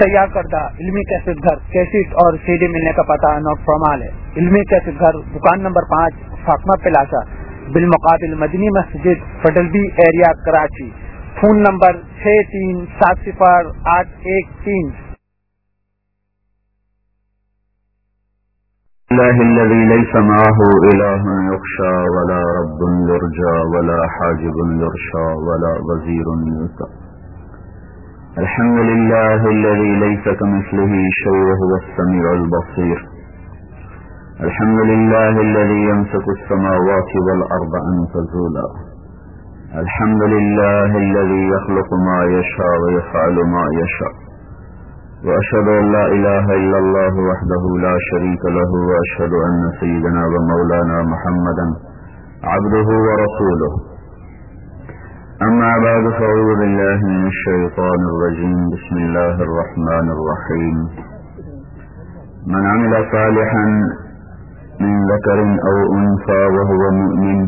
تیار کردہ علمی کیسٹ گھر کیسٹ اور سی ڈی ملنے کا پتہ نوٹ فرمال ہے۔ علمی کیسٹ گھر دکان نمبر پانچ، فاطمہ پلاسا، بالمقابل Madni Masjid Federal B area, Karachi. Phone number چھ تین، سات صفر آٹھ ایک تین۔ الله الذي ليس معه إله يخشى ولا رب يرجى ولا حاجب يرشى ولا وزير يسى الحمد لله الذي ليس كمثله شيء وهو السميع البصير. الحمد لله الذي يمسك السماوات والأرض أن تزولا. الحمد لله الذي يخلق ما يشاء ويفعل ما يشاء. وأشهد أن لا إله إلا الله وحده لا شريك له وأشهد أن سيدنا ومولانا محمدا عبده ورسوله. أما بعد، فأعوذ بالله من الشيطان الرجيم. بسم الله الرحمن الرحيم. من عمل صالحا من ذكر أو أنثى وهو مؤمن،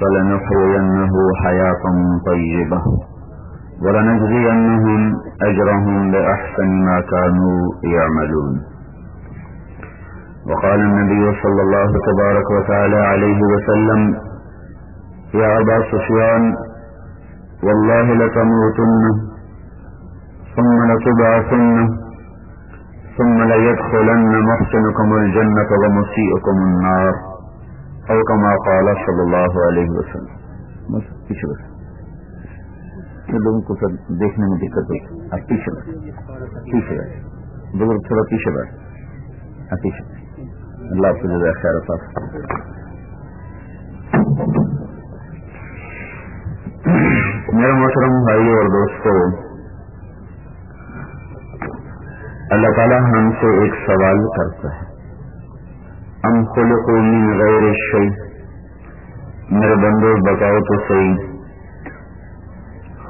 فلنحيينه حياة طيبة، ولنجزينهم أجرهم بأحسن ما كانوا يعملون. وقال النبي صلى الله تبارك وتعالى عليه وسلم، يا أبا سفيان والله لتموتن ثم لتبعثن ثم ليدخلن محسنكم الجنة ومسيئكم النار، أو كما قال صلى الله عليه وسلم. بس لوگوں کو سب دیکھنے میں دقت ہوتی اب پیچھے بیٹھ پیچھے بیٹھ بزرگ تھوڑا پیچھے بیٹھ اب پیچھے. اللہ آپ کو جو خیر صاحب میرا محترم بھائی اور دوستو، اللہ تعالیٰ ہم سے ایک سوال کرتا ہے۔ ہم خلق من غیر شی میرے بندے بتاؤ تو صحیح۔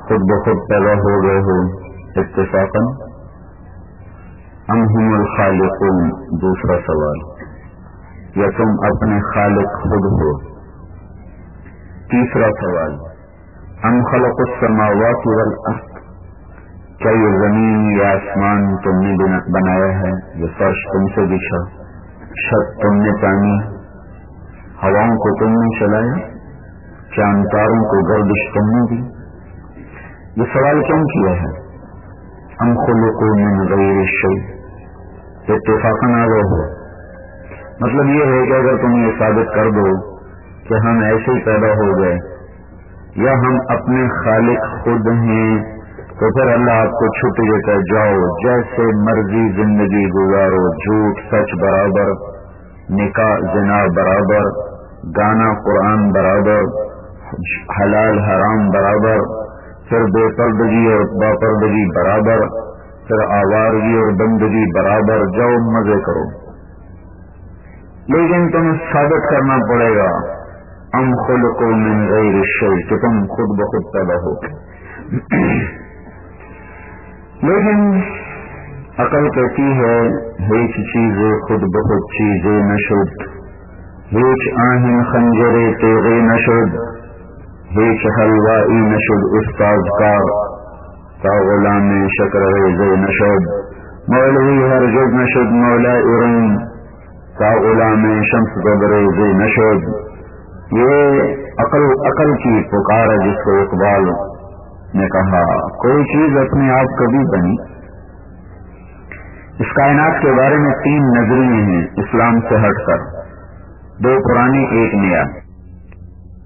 خود بخود پیدا ہو گئے ہو اتفاقا۔ ہم ہم الخالقون؟ دوسرا سوال۔ یا تم اپنے خالق خود ہو۔ تیسرا سوال۔ ہم خلق السماوات والارض کیا یہ زمین یا آسمان تم نے بنایا ہے؟ یہ فرش تم سے دکھا چھت تم نے پانی ہواؤں کو تم نے چلایا۔ چانداروں کو گردش تم نے دی۔ یہ سوال کیوں کیا ہے؟ ہم خلقو من غیر شی اتفاقا آ گئے ہو مطلب یہ ہے کہ اگر تم یہ ثابت کر دو کہ ہم ایسے ہی پیدا ہو گئے یا ہم اپنے خالق خود ہیں، تو پھر اللہ آپ کو چھٹی دے کر جاؤ، جیسے مرضی زندگی گزارو، جھوٹ سچ برابر، نکاح زنا برابر، گانا قرآن برابر، حلال حرام برابر، پھر بے پردگی اور با پردگی برابر، پھر آوارگی اور بندگی برابر، جاؤ، مزے کرو۔ لیکن تمہیں ثابت کرنا پڑے گا ہم خود کو من غیر شی کہ تم خود بخود پیدا ہو لیکن عقل کہتی ہے ہیچ چیزیں خود بخود چیزیں نشد ہیچ آہن خنجرے تیغے نشد هیچ حلوائی نشد استاد کار۔ تا غلام شکر ریزے نشد مولوی ہر هرجد نشد مولا ارون تا غلام شمس گبریزے نشد یہ عقل عقل کی پکار ہے جس کو اقبال نے کہا، کوئی چیز اپنے آپ کبھی بنی۔ اس کائنات کے بارے میں تین نظریے ہیں اسلام سے ہٹ کر۔ دو پرانی ایک نیا۔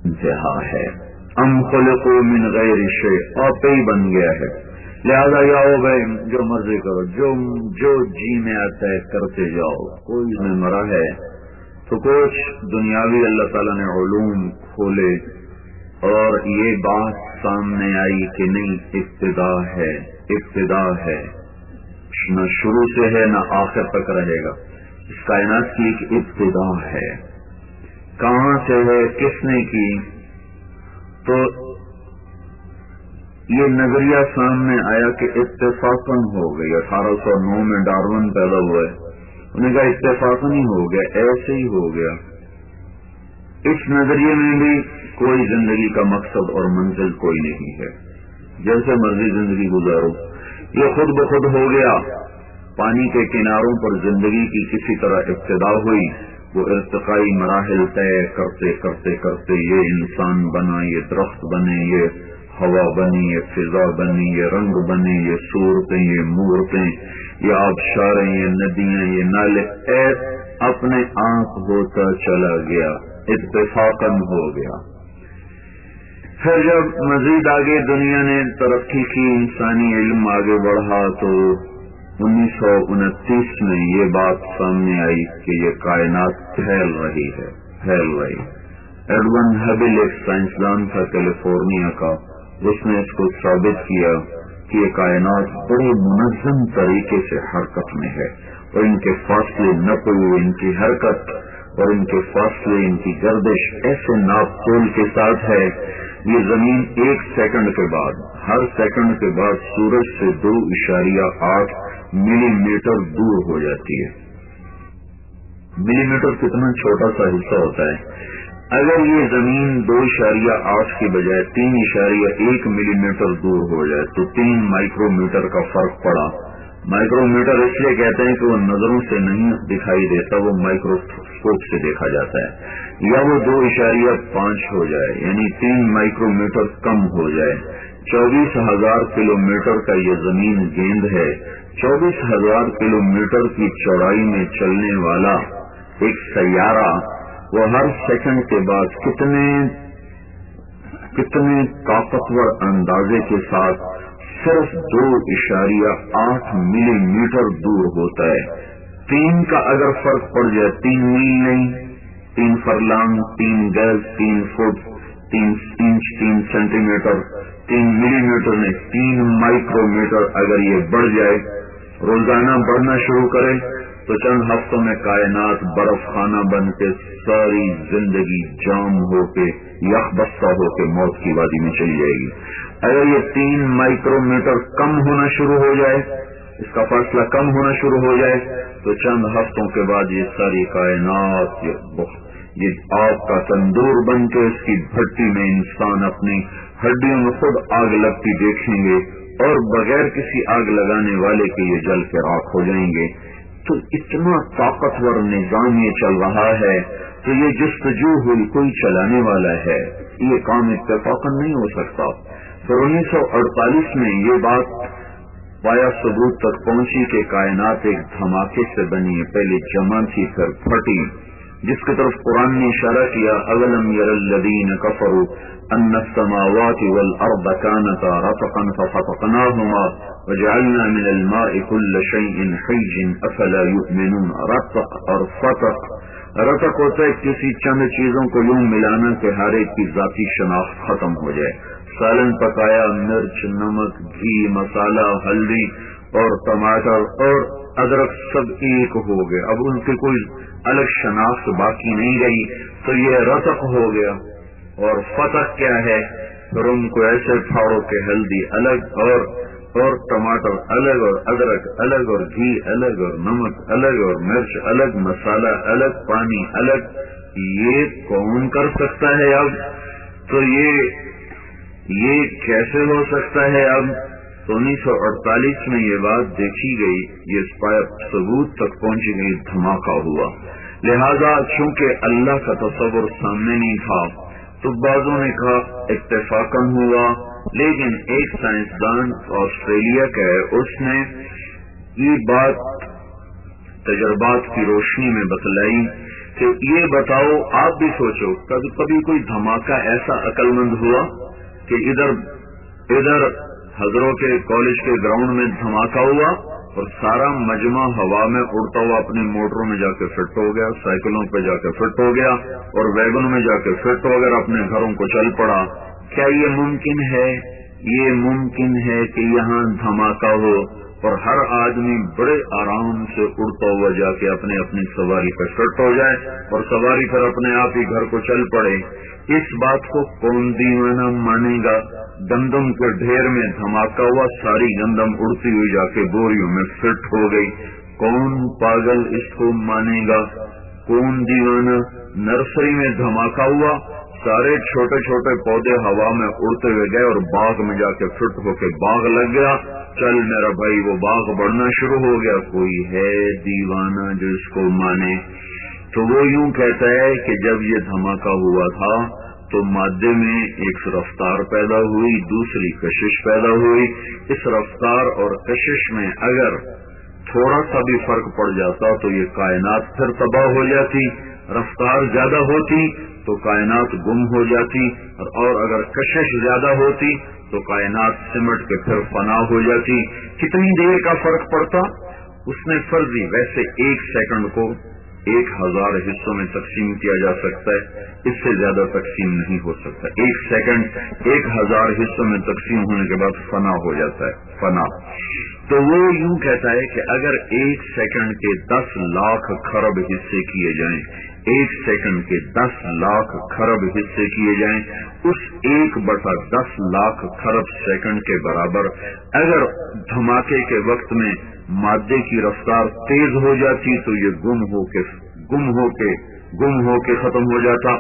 انتہا ہے۔ ہم خلقو من غیر شے آپ ہی بن گیا ہے۔ لہذا یا گئے جو مرضی کرو، جو جو جی میں آتا ہے، کرتے جاؤ۔ کوئی میں مرا ہے۔ تو کچھ دنیاوی اللہ تعالیٰ نے علوم کھولے اور یہ بات سامنے آئی کہ نہیں، ابتدا ہے ابتدا ہے۔ نہ شروع سے ہے، نہ آخر تک رہے گا۔ اس کائنات کی ایک ابتدا ہے۔ کہاں سے ہے؟ کس نے کی؟ تو یہ نظریہ سامنے آیا کہ اتفاقن ہو گئی۔ اٹھارہ سو نو میں ڈارون پیدا ہوئے۔ انہیں کہا اتفاقن ہی ہو گیا، ایسے ہی ہو گیا۔ اس نظریے میں بھی کوئی زندگی کا مقصد اور منزل کوئی نہیں ہے۔ جیسے مرضی زندگی گزارو۔ یہ خود بخود ہو گیا۔ پانی کے کناروں پر زندگی کی کسی طرح ابتدا ہوئی۔ وہ ارتقائی مراحل طے کرتے کرتے کرتے یہ انسان بنا، یہ درخت بنے، یہ ہوا بنی، یہ فضا بنی، یہ رنگ بنے، یہ صورتیں، یہ مورتیں۔ یہ آبشاریں یہ ندیاں، یہ نالے اپنے آنکھ ہوتا چلا گیا اتفاقن ہو گیا۔ پھر جب مزید آگے دنیا نے ترقی کی، انسانی علم آگے بڑھا، تو انیس سو انتیس میں یہ بات سامنے آئی کہ یہ کائنات پھیل رہی ہے، پھیل رہی۔ ایڈون ہیبل ایک سائنسدان تھا کیلیفورنیا کا اس نے اس کو ثابت کیا یہ کائنات بڑے منظم طریقے سے حرکت میں ہے اور ان کے فاصلے نقل ان کی حرکت اور ان کے فاصلے ان کی گردش ایسے ناپ تول کے ساتھ ہے۔ یہ زمین ایک سیکنڈ کے بعد، ہر سیکنڈ کے بعد سورج سے دو اشاریہ آٹھ ملی میٹر دور ہو جاتی ہے۔ ملی میٹر کتنا چھوٹا سا حصہ ہوتا ہے۔ اگر یہ زمین دو اشاریہ آٹھ کی بجائے تین اشاریہ ایک ملی میٹر دور ہو جائے تو تین مائکرو میٹر کا فرق پڑا۔ مائکرو میٹر اس لیے کہتے ہیں کہ وہ نظروں سے نہیں دکھائی دیتا، وہ مائکروسکوپ سے دیکھا جاتا ہے۔ یا وہ دو اشاریہ پانچ ہو جائے یعنی تین مائکرو میٹر کم ہو جائے۔ چوبیس ہزار کلو میٹر کا یہ زمین گیند ہے۔ چوبیس ہزار کلو میٹر کی چوڑائی میں چلنے والا ایک سیارہ وہ ہر سیکنڈ کے بعد کتنے کتنے طاقتور اندازے کے ساتھ صرف دو اشاریہ آٹھ ملی میٹر دور ہوتا ہے۔ تین کا اگر فرق پڑ جائے، تین میل نہیں، تین فرلانگ، تین گز، تین فٹ، تین انچ، تین سینٹی میٹر تین ملی میٹر میں تین مائکرو میٹر اگر یہ بڑھ جائے، روزانہ بڑھنا شروع کرے تو چند ہفتوں میں کائنات برف خانہ بن کے ساری زندگی جام ہو کے، یخ بستہ ہو کے موت کی وادی میں چلی جائے گی۔ اگر یہ تین مائکرو میٹر کم ہونا شروع ہو جائے، اس کا فاصلہ کم ہونا شروع ہو جائے، تو چند ہفتوں کے بعد یہ ساری کائنات، یہ آگ کا تندور بن کے اس کی بھٹی میں انسان اپنی ہڈیوں میں خود آگ لگتی دیکھیں گے اور بغیر کسی آگ لگانے والے کے یہ جل کے راک ہو جائیں گے۔ تو اتنا طاقتور نظام یہ چل رہا ہے تو یہ جستجو ہوئی کوئی چلانے والا ہے۔ یہ کام اتفاق نہیں ہو سکتا۔ پھر انیس سو اڑتالیس میں یہ بات پایا ثبوت تک پہنچی کہ کائنات ایک دھماکے سے بنی، پہلے جمع تھی، پھر پھٹی۔ جس کی طرف قرآن نے اشارہ کیا اولم یر الذین کفروا ان السماوات والارض كانتا رتقا ففتقناهما وجعلنا من الماء كل شيء حي افلا يؤمنون رتق اور فتق رتق ہوتا ہے کسی چند چیزوں کو یوں ملانا کہ ہر ایک کی ذاتی شناخت ختم ہو جائے۔ سالن پکایا، مرچ، نمک، گھی مسالہ ہلدی اور ٹماٹر اور ادرک سب ایک ہو گئے اب ان کی کوئی الگ شناخت باقی نہیں رہی، تو یہ رتق ہو گیا۔ اور فتح کیا ہے؟ پھر ان کو ایسے پھاڑو کے ہلدی الگ اور اور ٹماٹر الگ اور ادرک الگ اور گھی الگ اور نمک الگ اور مرچ الگ مسالہ الگ، پانی الگ۔ یہ کون کر سکتا ہے اب؟ تو یہ یہ کیسے ہو سکتا ہے اب؟ انیس سو اڑتالیس میں یہ بات دیکھی گئی، یہ ثبوت تک پہنچی گئی، دھماکہ ہوا۔ لہذا چونکہ اللہ کا تصور سامنے نہیں تھا، تو بعضوں نے کہا اتفاق ہوا۔ لیکن ایک سائنسدان آسٹریلیا کا ہے، اس نے یہ بات تجربات کی روشنی میں بتلائی کہ یہ بتاؤ، آپ بھی سوچو، کبھی کبھی کوئی دھماکہ ایسا عقل مند ہوا کہ ادھر ادھر حضروں کے کالج کے گراؤنڈ میں دھماکہ ہوا اور سارا مجمع ہوا میں اڑتا ہوا اپنی موٹروں میں جا کے فٹ ہو گیا، سائیکلوں پہ جا کے فٹ ہو گیا اور ویگنوں میں جا کے فٹ ہو گیا اپنے گھروں کو چل پڑا۔ کیا یہ ممکن ہے؟ یہ ممکن ہے کہ یہاں دھماکہ ہو اور ہر آدمی بڑے آرام سے اڑتا ہوا جا کے اپنے اپنی سواری پہ فٹ ہو جائے اور سواری پر اپنے آپ ہی گھر کو چل پڑے۔ اس بات کو کون دیوانہ مانے گا؟ گندم کے ڈھیر میں دھماکہ ہوا، ساری گندم اڑتی ہوئی جا کے بوریوں میں فٹ ہو گئی۔ کون پاگل اس کو مانے گا؟ کون دیوانہ؟ نرسری میں دھماکہ ہوا، سارے چھوٹے چھوٹے پودے ہوا میں اڑتے ہوئے گئے اور باغ میں جا کے فٹ ہو کے باغ لگ گیا۔ چل میرا بھائی، وہ باغ بڑھنا شروع ہو گیا۔ کوئی ہے دیوانہ جو اس کو مانے؟ تو وہ یوں کہتا ہے کہ جب یہ دھماکہ ہوا تھا تو مادے میں ایک رفتار پیدا ہوئی، دوسری کشش پیدا ہوئی۔ اس رفتار اور کشش میں اگر تھوڑا سا بھی فرق پڑ جاتا تو یہ کائنات پھر تباہ ہو جاتی۔ رفتار زیادہ ہوتی تو کائنات گم ہو جاتی۔ اور اگر کشش زیادہ ہوتی تو کائنات سمٹ کے پھر فنا ہو جاتی۔ کتنی دیر کا فرق پڑتا؟ اس نے فرضی ویسے ایک سیکنڈ کو ایک ہزار حصوں میں تقسیم کیا جا سکتا ہے، اس سے زیادہ تقسیم نہیں ہو سکتا۔ ایک سیکنڈ ایک ہزار حصوں میں تقسیم ہونے کے بعد فنا ہو جاتا ہے، فنا۔ تو وہ یوں کہتا ہے کہ اگر ایک سیکنڈ کے دس لاکھ خرب حصے کیے جائیں ایک سیکنڈ کے دس لاکھ خرب حصے کیے جائیں۔ اس ایک بٹا دس لاکھ خرب سیکنڈ کے برابر اگر دھماکے کے وقت میں مادے کی رفتار تیز ہو جاتی تو یہ گم ہو کے، گم ہو کے گم ہو کے ختم ہو جاتا۔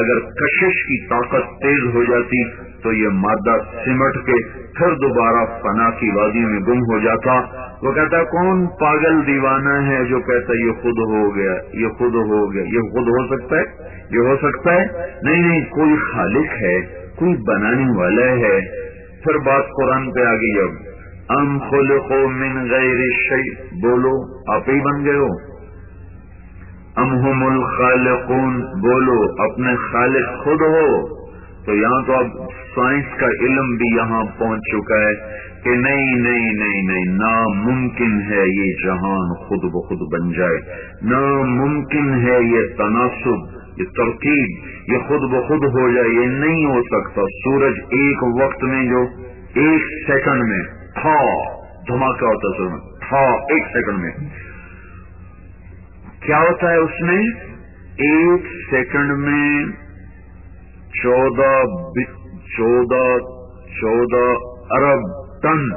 اگر کشش کی طاقت تیز ہو جاتی تو یہ مادہ سمٹ کے پھر دوبارہ فنا کی وادی میں گم ہو جاتا۔ وہ کہتا، کون پاگل دیوانہ ہے جو کہتا، یہ خود ہو گیا، یہ خود ہو گیا، یہ خود ہو سکتا ہے؟ یہ ہو سکتا ہے؟ نہیں نہیں، کوئی خالق ہے، کوئی بنانے والا ہے۔ پھر بات قرآن پہ آ گئی اب، ام خلقو من غیر شی بولو، آپ ہی بن گئے ہو۔ ام ہم الخالقون؟ بولو، اپنے خالق خود ہو۔ تو یہاں تو اب سائنس کا علم بھی یہاں پہنچ چکا ہے کہ نہیں نہیں نہیں نہیں، ناممکن ہے یہ جہان خود بخود بن جائے۔ ناممکن ہے یہ تناسب، یہ ترکیب، یہ خود بخود ہو جائے، یہ نہیں ہو سکتا۔ سورج ایک وقت میں جو ایک سیکنڈ میں، تھا، دھماکہ ہوتا سر تھا ایک سیکنڈ میں۔ کیا ہوتا ہے اس میں؟ ایک سیکنڈ میں چودہ چودہ چودہ ارب ٹن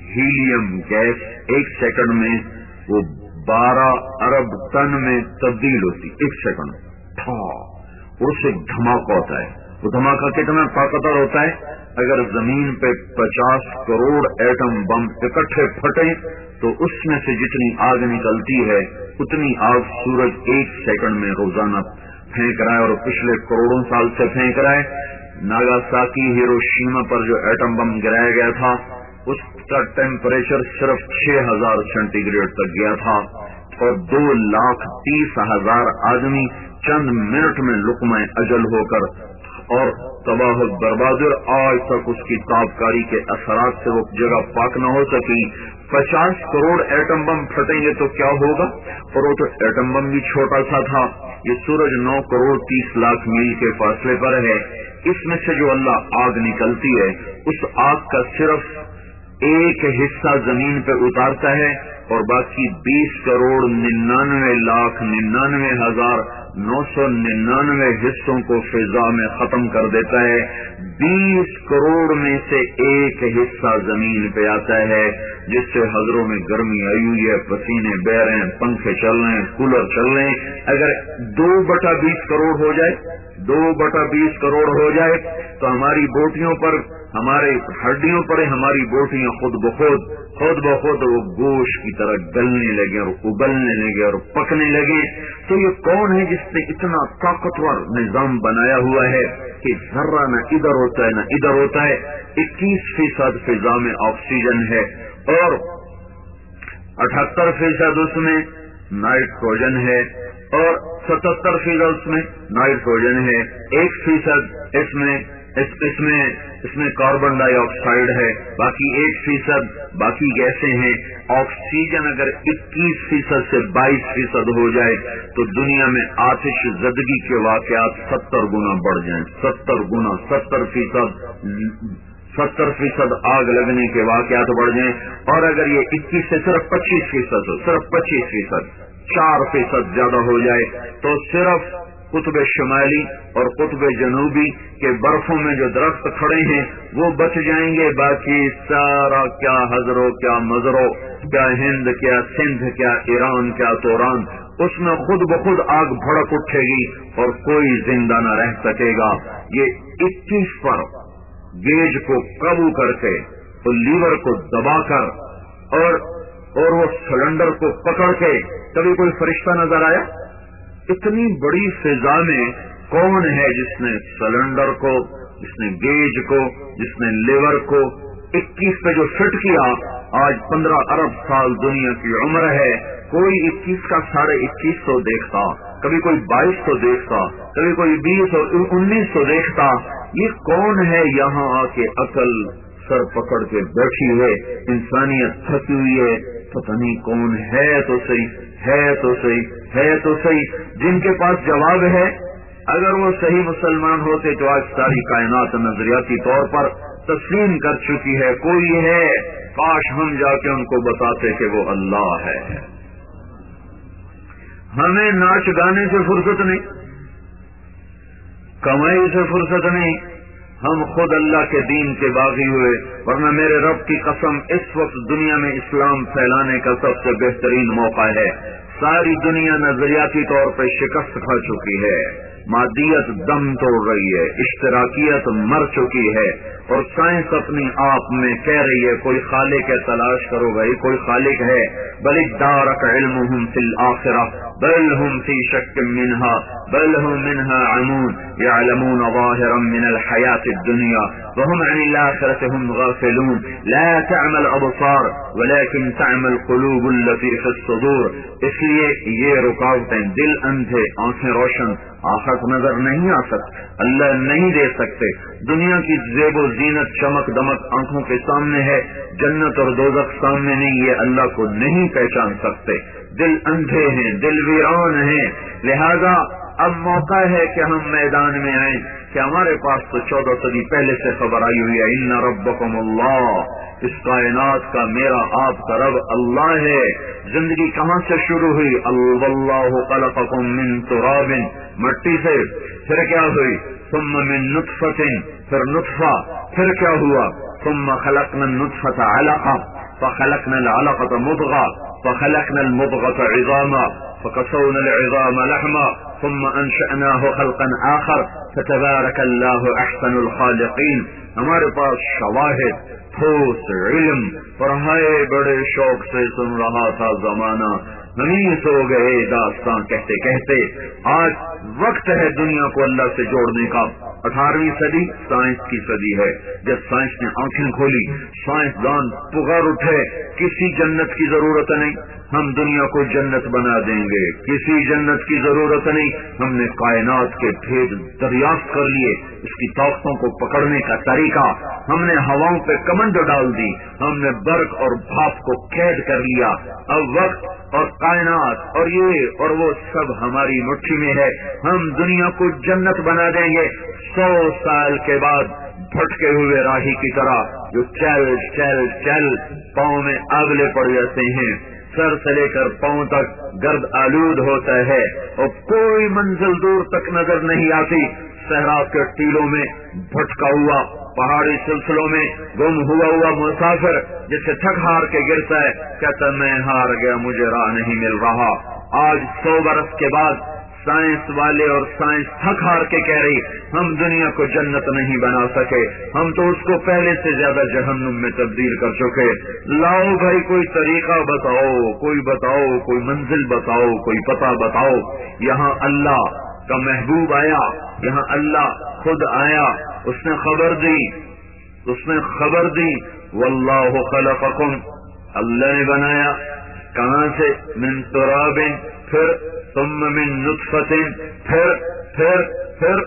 ہیلیم گیس ایک سیکنڈ میں، وہ بارہ ارب ٹن میں تبدیل ہوتی، ایک سیکنڈ۔ اس سے دھماکہ ہوتا ہے۔ وہ دھماکہ کتنا طاقتور ہوتا ہے؟ اگر زمین پہ پچاس کروڑ ایٹم بم اکٹھے پھٹے تو اس میں سے جتنی آگ نکلتی ہے، اتنی آگ سورج ایک سیکنڈ میں روزانہ پھینک رہا ہے اور پچھلے کروڑوں سال سے پھینک رہا ہے۔ ناگا ساکی ہیرو پر جو ایٹم بم گرایا گیا تھا، اس کا ٹیمپریچر صرف چھ ہزار سینٹی گریڈ تک گیا تھا اور دو لاکھ تیس ہزار آدمی چند منٹ میں لکمے اجل ہو کر اور تباہ برباد آج تک اس کی تابکاری کے اثرات سے وہ جگہ پاک نہ ہو سکی۔ پچاس کروڑ ایٹم بم پھٹیں گے تو کیا ہوگا؟ اور وہ تو ایٹم بم بھی چھوٹا سا تھا۔ یہ سورج نو کروڑ تیس لاکھ میل کے فاصلے پر ہے۔ اس میں سے جو اللہ آگ نکلتی ہے، اس آگ کا صرف ایک حصہ زمین پہ اتارتا ہے اور باقی بیس کروڑ ننانوے لاکھ ننانوے ہزار نو سو ننانوے حصوں کو فضا میں ختم کر دیتا ہے۔ بیس کروڑ میں سے ایک حصہ زمین پہ آتا ہے، جس سے حضروں میں گرمی آئی ہوئی ہے، پسینے بہ رہے ہیں، پنکھے چل رہے ہیں، کولر چل رہے ہیں۔ اگر دو بٹا بیس کروڑ ہو جائے، دو بٹا بیس کروڑ ہو جائے، تو ہماری بوٹیوں پر ہمارے ہڈیوں پر ہماری بوٹیاں خود بخود خود بخود وہ گوشت کی طرح گلنے لگے اور ابلنے لگے اور پکنے لگے۔ تو یہ کون ہے جس نے اتنا طاقتور نظام بنایا ہوا ہے کہ ذرہ نہ ادھر ہوتا ہے، نہ ادھر ہوتا ہے۔ اکیس فیصد فضا میں آکسیجن ہے اور اٹھہتر فیصد اس میں نائٹروجن ہے۔ اور ستہتر فیصد اس میں نائٹروجن ہے۔ ایک فیصد اس میں اس میں اس میں کاربن ڈائی آکسائڈ ہے۔ باقی ایک فیصد باقی گیسے ہیں۔ آکسیجن اگر اکیس فیصد سے بائیس فیصد ہو جائے تو دنیا میں آتش زدگی کے واقعات ستر گنا بڑھ جائیں۔ ستر گنا ستر فیصد ستر فیصد آگ لگنے کے واقعات بڑھ جائیں۔ اور اگر یہ اکیس سے صرف پچیس فیصد ہو صرف پچیس فیصد چار فیصد زیادہ ہو جائے تو صرف قطب شمالی اور قطب جنوبی کے برفوں میں جو درخت کھڑے ہیں وہ بچ جائیں گے، باقی سارا کیا حضرو، کیا مزرو کیا ہند، کیا سندھ، کیا ایران، کیا توران، اس میں خود بخود آگ بھڑک اٹھے گی اور کوئی زندہ نہ رہ سکے گا۔ یہ اکیس پر گیج کو قبو کر کے تو لیور کو دبا کر اور اور وہ سلنڈر کو پکڑ کے کبھی کوئی فرشتہ نظر آیا؟ اتنی بڑی فضا میں کون ہے جس نے سلنڈر کو، جس نے گیج کو، جس نے لیور کو اکیس پہ جو فٹ کیا، آج پندرہ ارب سال دنیا کی عمر ہے، کوئی اکیس کا ساڑھے اکیس سو دیکھتا، کبھی کوئی بائیس سو دیکھتا، کبھی کوئی بیس اور انیس سو دیکھتا، یہ کون ہے یہاں آ کے عقل سر پکڑ کے بیٹھی ہوئے، انسانیت تھکی ہوئی ہے پتہ نہیں کون ہے تو صحیح، ہے تو صحیح، ہے تو صحیح۔ جن کے پاس جواب ہے، اگر وہ صحیح مسلمان ہوتے تو آج ساری کائنات نظریاتی طور پر تسلیم کر چکی ہے۔ کوئی ہے؟ کاش ہم جا کے ان کو بتاتے کہ وہ اللہ ہے۔ ہمیں ناچ گانے سے فرصت نہیں، کمائی سے فرصت نہیں ہم خود اللہ کے دین کے باغی ہوئے، ورنہ میرے رب کی قسم اس وقت دنیا میں اسلام پھیلانے کا سب سے بہترین موقع ہے۔ ساری دنیا نظریاتی طور پہ شکست کھا چکی ہے۔ مادیت دم توڑ رہی ہے، اشتراکیت مر چکی ہے اور سائنس اپنی آپ میں کہہ رہی ہے، کوئی خالق ہے، تلاش کرو بھائی، کوئی خالق ہے۔ بل دارک علم فی الآخرہ بل ہم فی شک منہا، بل ہم منہا عمون، یعلمون ظاہرا من الحیات الدنیا، وهم عن الآخرة هم غافلون۔ لا تعمل ابصار ولكن تعمل قلوب التي في الصدور۔ اس لیے یہ رکاوٹیں دل اندھے، آنکھیں روشن آخرت نظر نہیں آ سکتے اللہ نہیں دے سکتے۔ دنیا کی زیب و زینت چمک دمک آنکھوں کے سامنے ہے، جنت اور دوزخ سامنے نہیں، یہ اللہ کو نہیں پہچان سکتے۔ دل اندھے ہیں، دل ویران ہیں۔ لہذا اب موقع ہے کہ ہم میدان میں آئیں کہ ہمارے پاس تو چودہ صدی پہلے سے خبر آئی ہوئی ہے، ان ربکم اللہ اس کائنات کا، میرا آپ کا رب اللہ ہے۔ زندگی کہاں سے شروع ہوئی؟ اللہ خلقکم من تراب، مٹی سے۔ پھر کیا ہوئی؟ ثم من نطفت پھر نطفہ۔ پھر کیا ہوا؟ ثم خلقنا النطفة علقة، فخلقنا العلقة مضغة، فخلقنا المضغة عظاما فكسونا العظام لحما۔ ثم انشأناه خلقا آخر، فتبارك الله احسن الخالقين. ہمارے پاس شواہد، ٹھوس، علم پڑھائے بڑے شوق سے سن رہا تھا زمانہ۔ نویس سو گئے داستان کہتے کہتے، آج وقت ہے دنیا کو اللہ سے جوڑنے کا۔ اٹھارہویں صدی سائنس کی صدی ہے۔ جب سائنس نے آنکھیں کھولی، سائنس دان پگار اٹھے، کسی جنت کی ضرورت نہیں، ہم دنیا کو جنت بنا دیں گے۔ کسی جنت کی ضرورت نہیں، ہم نے کائنات کے بھید دریافت کر لیے، اس کی طاقتوں کو پکڑنے کا طریقہ۔ ہم نے ہواؤں پہ کمنڈ ڈال دی، ہم نے برق اور بھاپ کو قید کر لیا۔ اب وقت اور کائنات اور یہ اور وہ سب ہماری مٹھی میں ہے۔ ہم دنیا کو جنت بنا دیں گے۔ سو سال کے بعد بھٹکے ہوئے راہی کی طرح جو چل چل چل پاؤں میں اگلے پڑ جاتے ہیں، سر سے لے کر پاؤں تک گرد آلود ہوتا ہے اور کوئی منزل دور تک نظر نہیں آتی۔ صحرا کے ٹیلوں میں بھٹکا ہوا، پہاڑی سلسلوں میں گم ہوا ہوا مسافر جسے تھک ہار کے گرتا ہے، کہتا میں ہار گیا، مجھے راہ نہیں مل رہا۔ آج سو برس کے بعد سائنس والے اور سائنس تھک ہار کے کہہ رہی ہم دنیا کو جنت نہیں بنا سکے، ہم تو اس کو پہلے سے زیادہ جہنم میں تبدیل کر چکے۔ لاؤ بھائی کوئی طریقہ بتاؤ، کوئی بتاؤ، کوئی منزل بتاؤ، کوئی پتہ بتاؤ۔ یہاں اللہ کا محبوب آیا، یہاں اللہ خود آیا، اس نے خبر دی، اس نے خبر دی۔ واللہ خلقکم، اللہ نے بنایا۔ کہاں سے؟ من تراب پھر ثم من نطفت پھر پھر پھر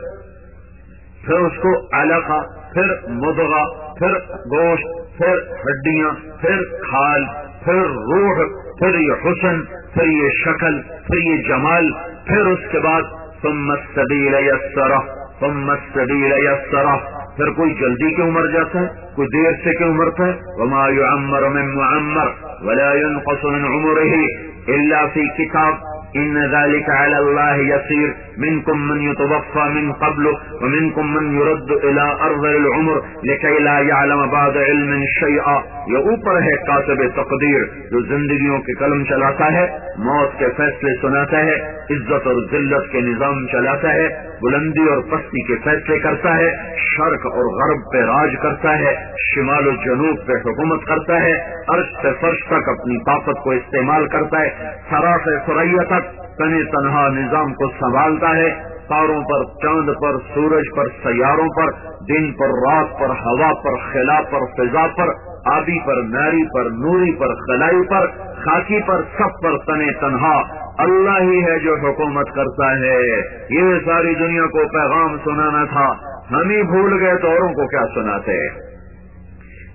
پھر اس کو علقہ، پھر مدغا پھر گوشت، پھر ہڈیاں، پھر کھال، پھر روح، پھر یہ حسن، پھر یہ شکل، پھر یہ جمال، پھر اس کے بعد ثم السبیل یسرہ، ثم السبیل یسرہ۔ پھر کوئی جلدی کیوں مر جاتا ہے؟ کوئی دیر سے کیوں مرتا ہے؟ وما يعمر من معمر، ولا ينقص من عمره الا في كتاب ان ذلك على الله يسير. منكم من يتوفى من قبل ومنكم من يرد الى ارض العمر لكي لا يعلم بعد علم شيئا. یہ اوپر ہے کاتب تقدیر، جو زندگیوں کے قلم چلاتا ہے، موت کے فیصلے سناتا ہے، عزت اور ذلت کے نظام چلاتا ہے، بلندی اور پستی کے فیصلے کرتا ہے، شرق اور غرب پہ راج کرتا ہے، شمال و جنوب پہ حکومت کرتا ہے، عرش سے فرش تک اپنی طاقت کو استعمال کرتا ہے، سرا سے سریا تک تنی تنہا نظام کو سنبھالتا ہے، تاروں پر چاند پر، سورج پر، سیاروں پر، دن پر، رات پر، ہوا پر، خلا پر، فضا پر، آبی پر، ناری پر، نوری پر، خلائی پر، خاکی پر، سب پر تنے تنہا۔ اللہ ہی ہے جو حکومت کرتا ہے۔ یہ ساری دنیا کو پیغام سنانا تھا۔ ہم ہی بھول گئے تو اوروں کو کیا سناتے؟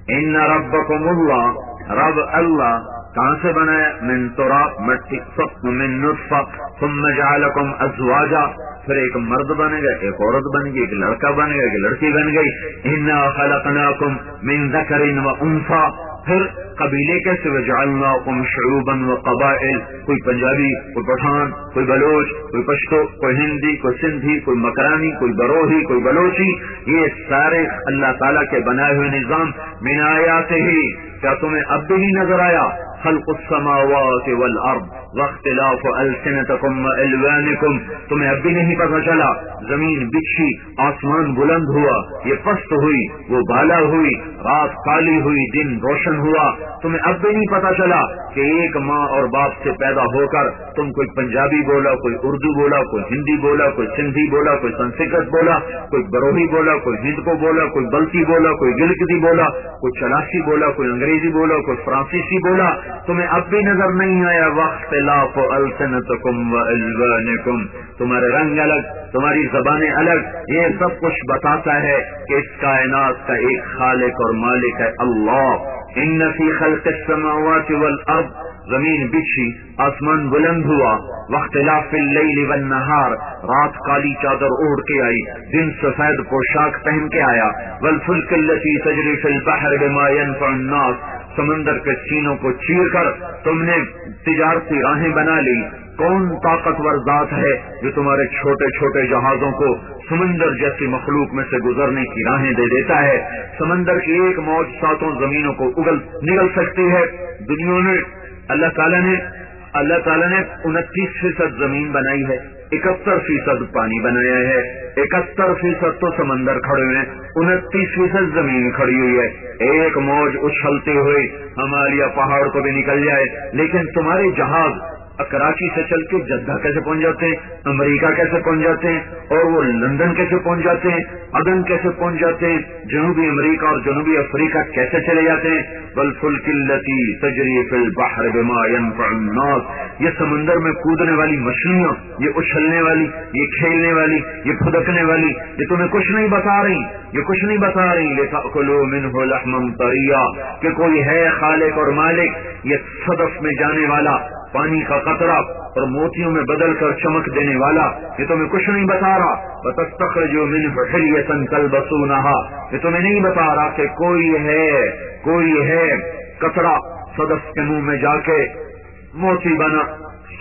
ان رب کو رب اللہ کہاں سے بنایا؟ من تورا مٹی من نطفہ، ثم جعلکم ازواجا۔ پھر ایک مرد بنے گا ایک عورت بن گئی، ایک لڑکا بن گیا، ایک لڑکی بن گئی۔ انا خلقناکم من ذکر و انفا پھر قبیلے کیسے وجعلنا کم شعوبا و قبائل کوئی پنجابی، کوئی پٹھان، کوئی بلوچ، کوئی پشتو، کوئی ہندی، کوئی سندھی، کوئی مکرانی، کوئی بروہی، کوئی بلوچی۔ یہ سارے اللہ تعالیٰ کے بنائے ہوئے نظام۔ بنا سے ہی کیا تمہیں اب بھی نہیں نظر آیا؟ خلق السماوات والارض واختلاف السنتكم والوانكم تمہیں اب بھی نہیں پتا چلا، زمین بچھی آسمان بلند ہوا، یہ پست ہوئی، وہ بالا ہوئی رات کالی ہوئی دن روشن ہوا تمہیں اب بھی نہیں پتا چلا کہ ایک ماں اور باپ سے پیدا ہو کر تم کوئی پنجابی بولا کوئی اردو بولا کوئی ہندی بولا کوئی سندھی بولا کوئی سنسکرت بولا کوئی بروہی بولا کوئی ہند کو بولا کوئی بلتی بولا کوئی گلکتی بولا کوئی چلاسی بولا کوئی انگریزی بولا کوئی فرانسیسی بولا تمہیں اب بھی نظر نہیں آیا وقت لاف السنتکم و الوانکم تمہارے رنگ الگ تمہاری زبانیں الگ یہ سب کچھ بتاتا ہے کہ اس کائنات کا ایک خالق اور مالک ہے اللہ۔ ان فی خلق السماوات والارض، زمین بچھی، آسمان بلند ہوا وقت لاف والنہار، رات کالی چادر اوڑھ کے آئی، دن سفید پوشاک پہن کے آیا، والفلک التي تجري في البحر بما ينفع الناس، سمندر کے سینوں کو چیر کر تم نے تجارتی راہیں بنا لی کون طاقتور ذات ہے جو تمہارے چھوٹے چھوٹے جہازوں کو سمندر جیسی مخلوق میں سے گزرنے کی راہیں دے دیتا ہے؟ سمندر کی ایک موج ساتوں زمینوں کو نگل سکتی ہے۔ دنیا میں اللہ تعالیٰ نے اللہ تعالیٰ نے انتیس فیصد زمین بنائی ہے۔ اکہتر فیصد پانی بنایا ہے۔ اکہتر فیصد تو سمندر کھڑے ہوئے انتیس فیصد زمین کھڑی ہوئی ہے۔ ایک موج اچھلتے ہوئے ہمارے پہاڑ کو بھی نکل جائے۔ لیکن تمہارے جہاز کراچی سے چل کے جدہ کیسے پہنچ جاتے ہیں؟ امریکہ کیسے پہنچ جاتے ہیں؟ اور وہ لندن کیسے پہنچ جاتے ہیں؟ ادن کیسے پہنچ جاتے ہیں؟ جنوبی امریکہ اور جنوبی افریقہ کیسے چلے جاتے ہیں؟ بل فل قلتی تجری فل باہر الناس یہ سمندر میں کودنے والی مچھلیاں، یہ اچھلنے والی، یہ کھیلنے والی، یہ پھدکنے والی، یہ تمہیں کچھ نہیں بتا رہی۔ یہ کچھ نہیں بتا رہی یہ تریا کہ کوئی ہے خالق اور مالک، یہ صدف میں جانے والا، پانی کا قطرہ اور موتیوں میں بدل کر چمک دینے والا، یہ تمہیں کچھ نہیں بتا رہا۔ بس جو من کل بسو یہ تمہیں نہیں بتا رہا کہ کوئی ہے کوئی ہے کچرا صدف کے منہ میں جا کے، موتی بنا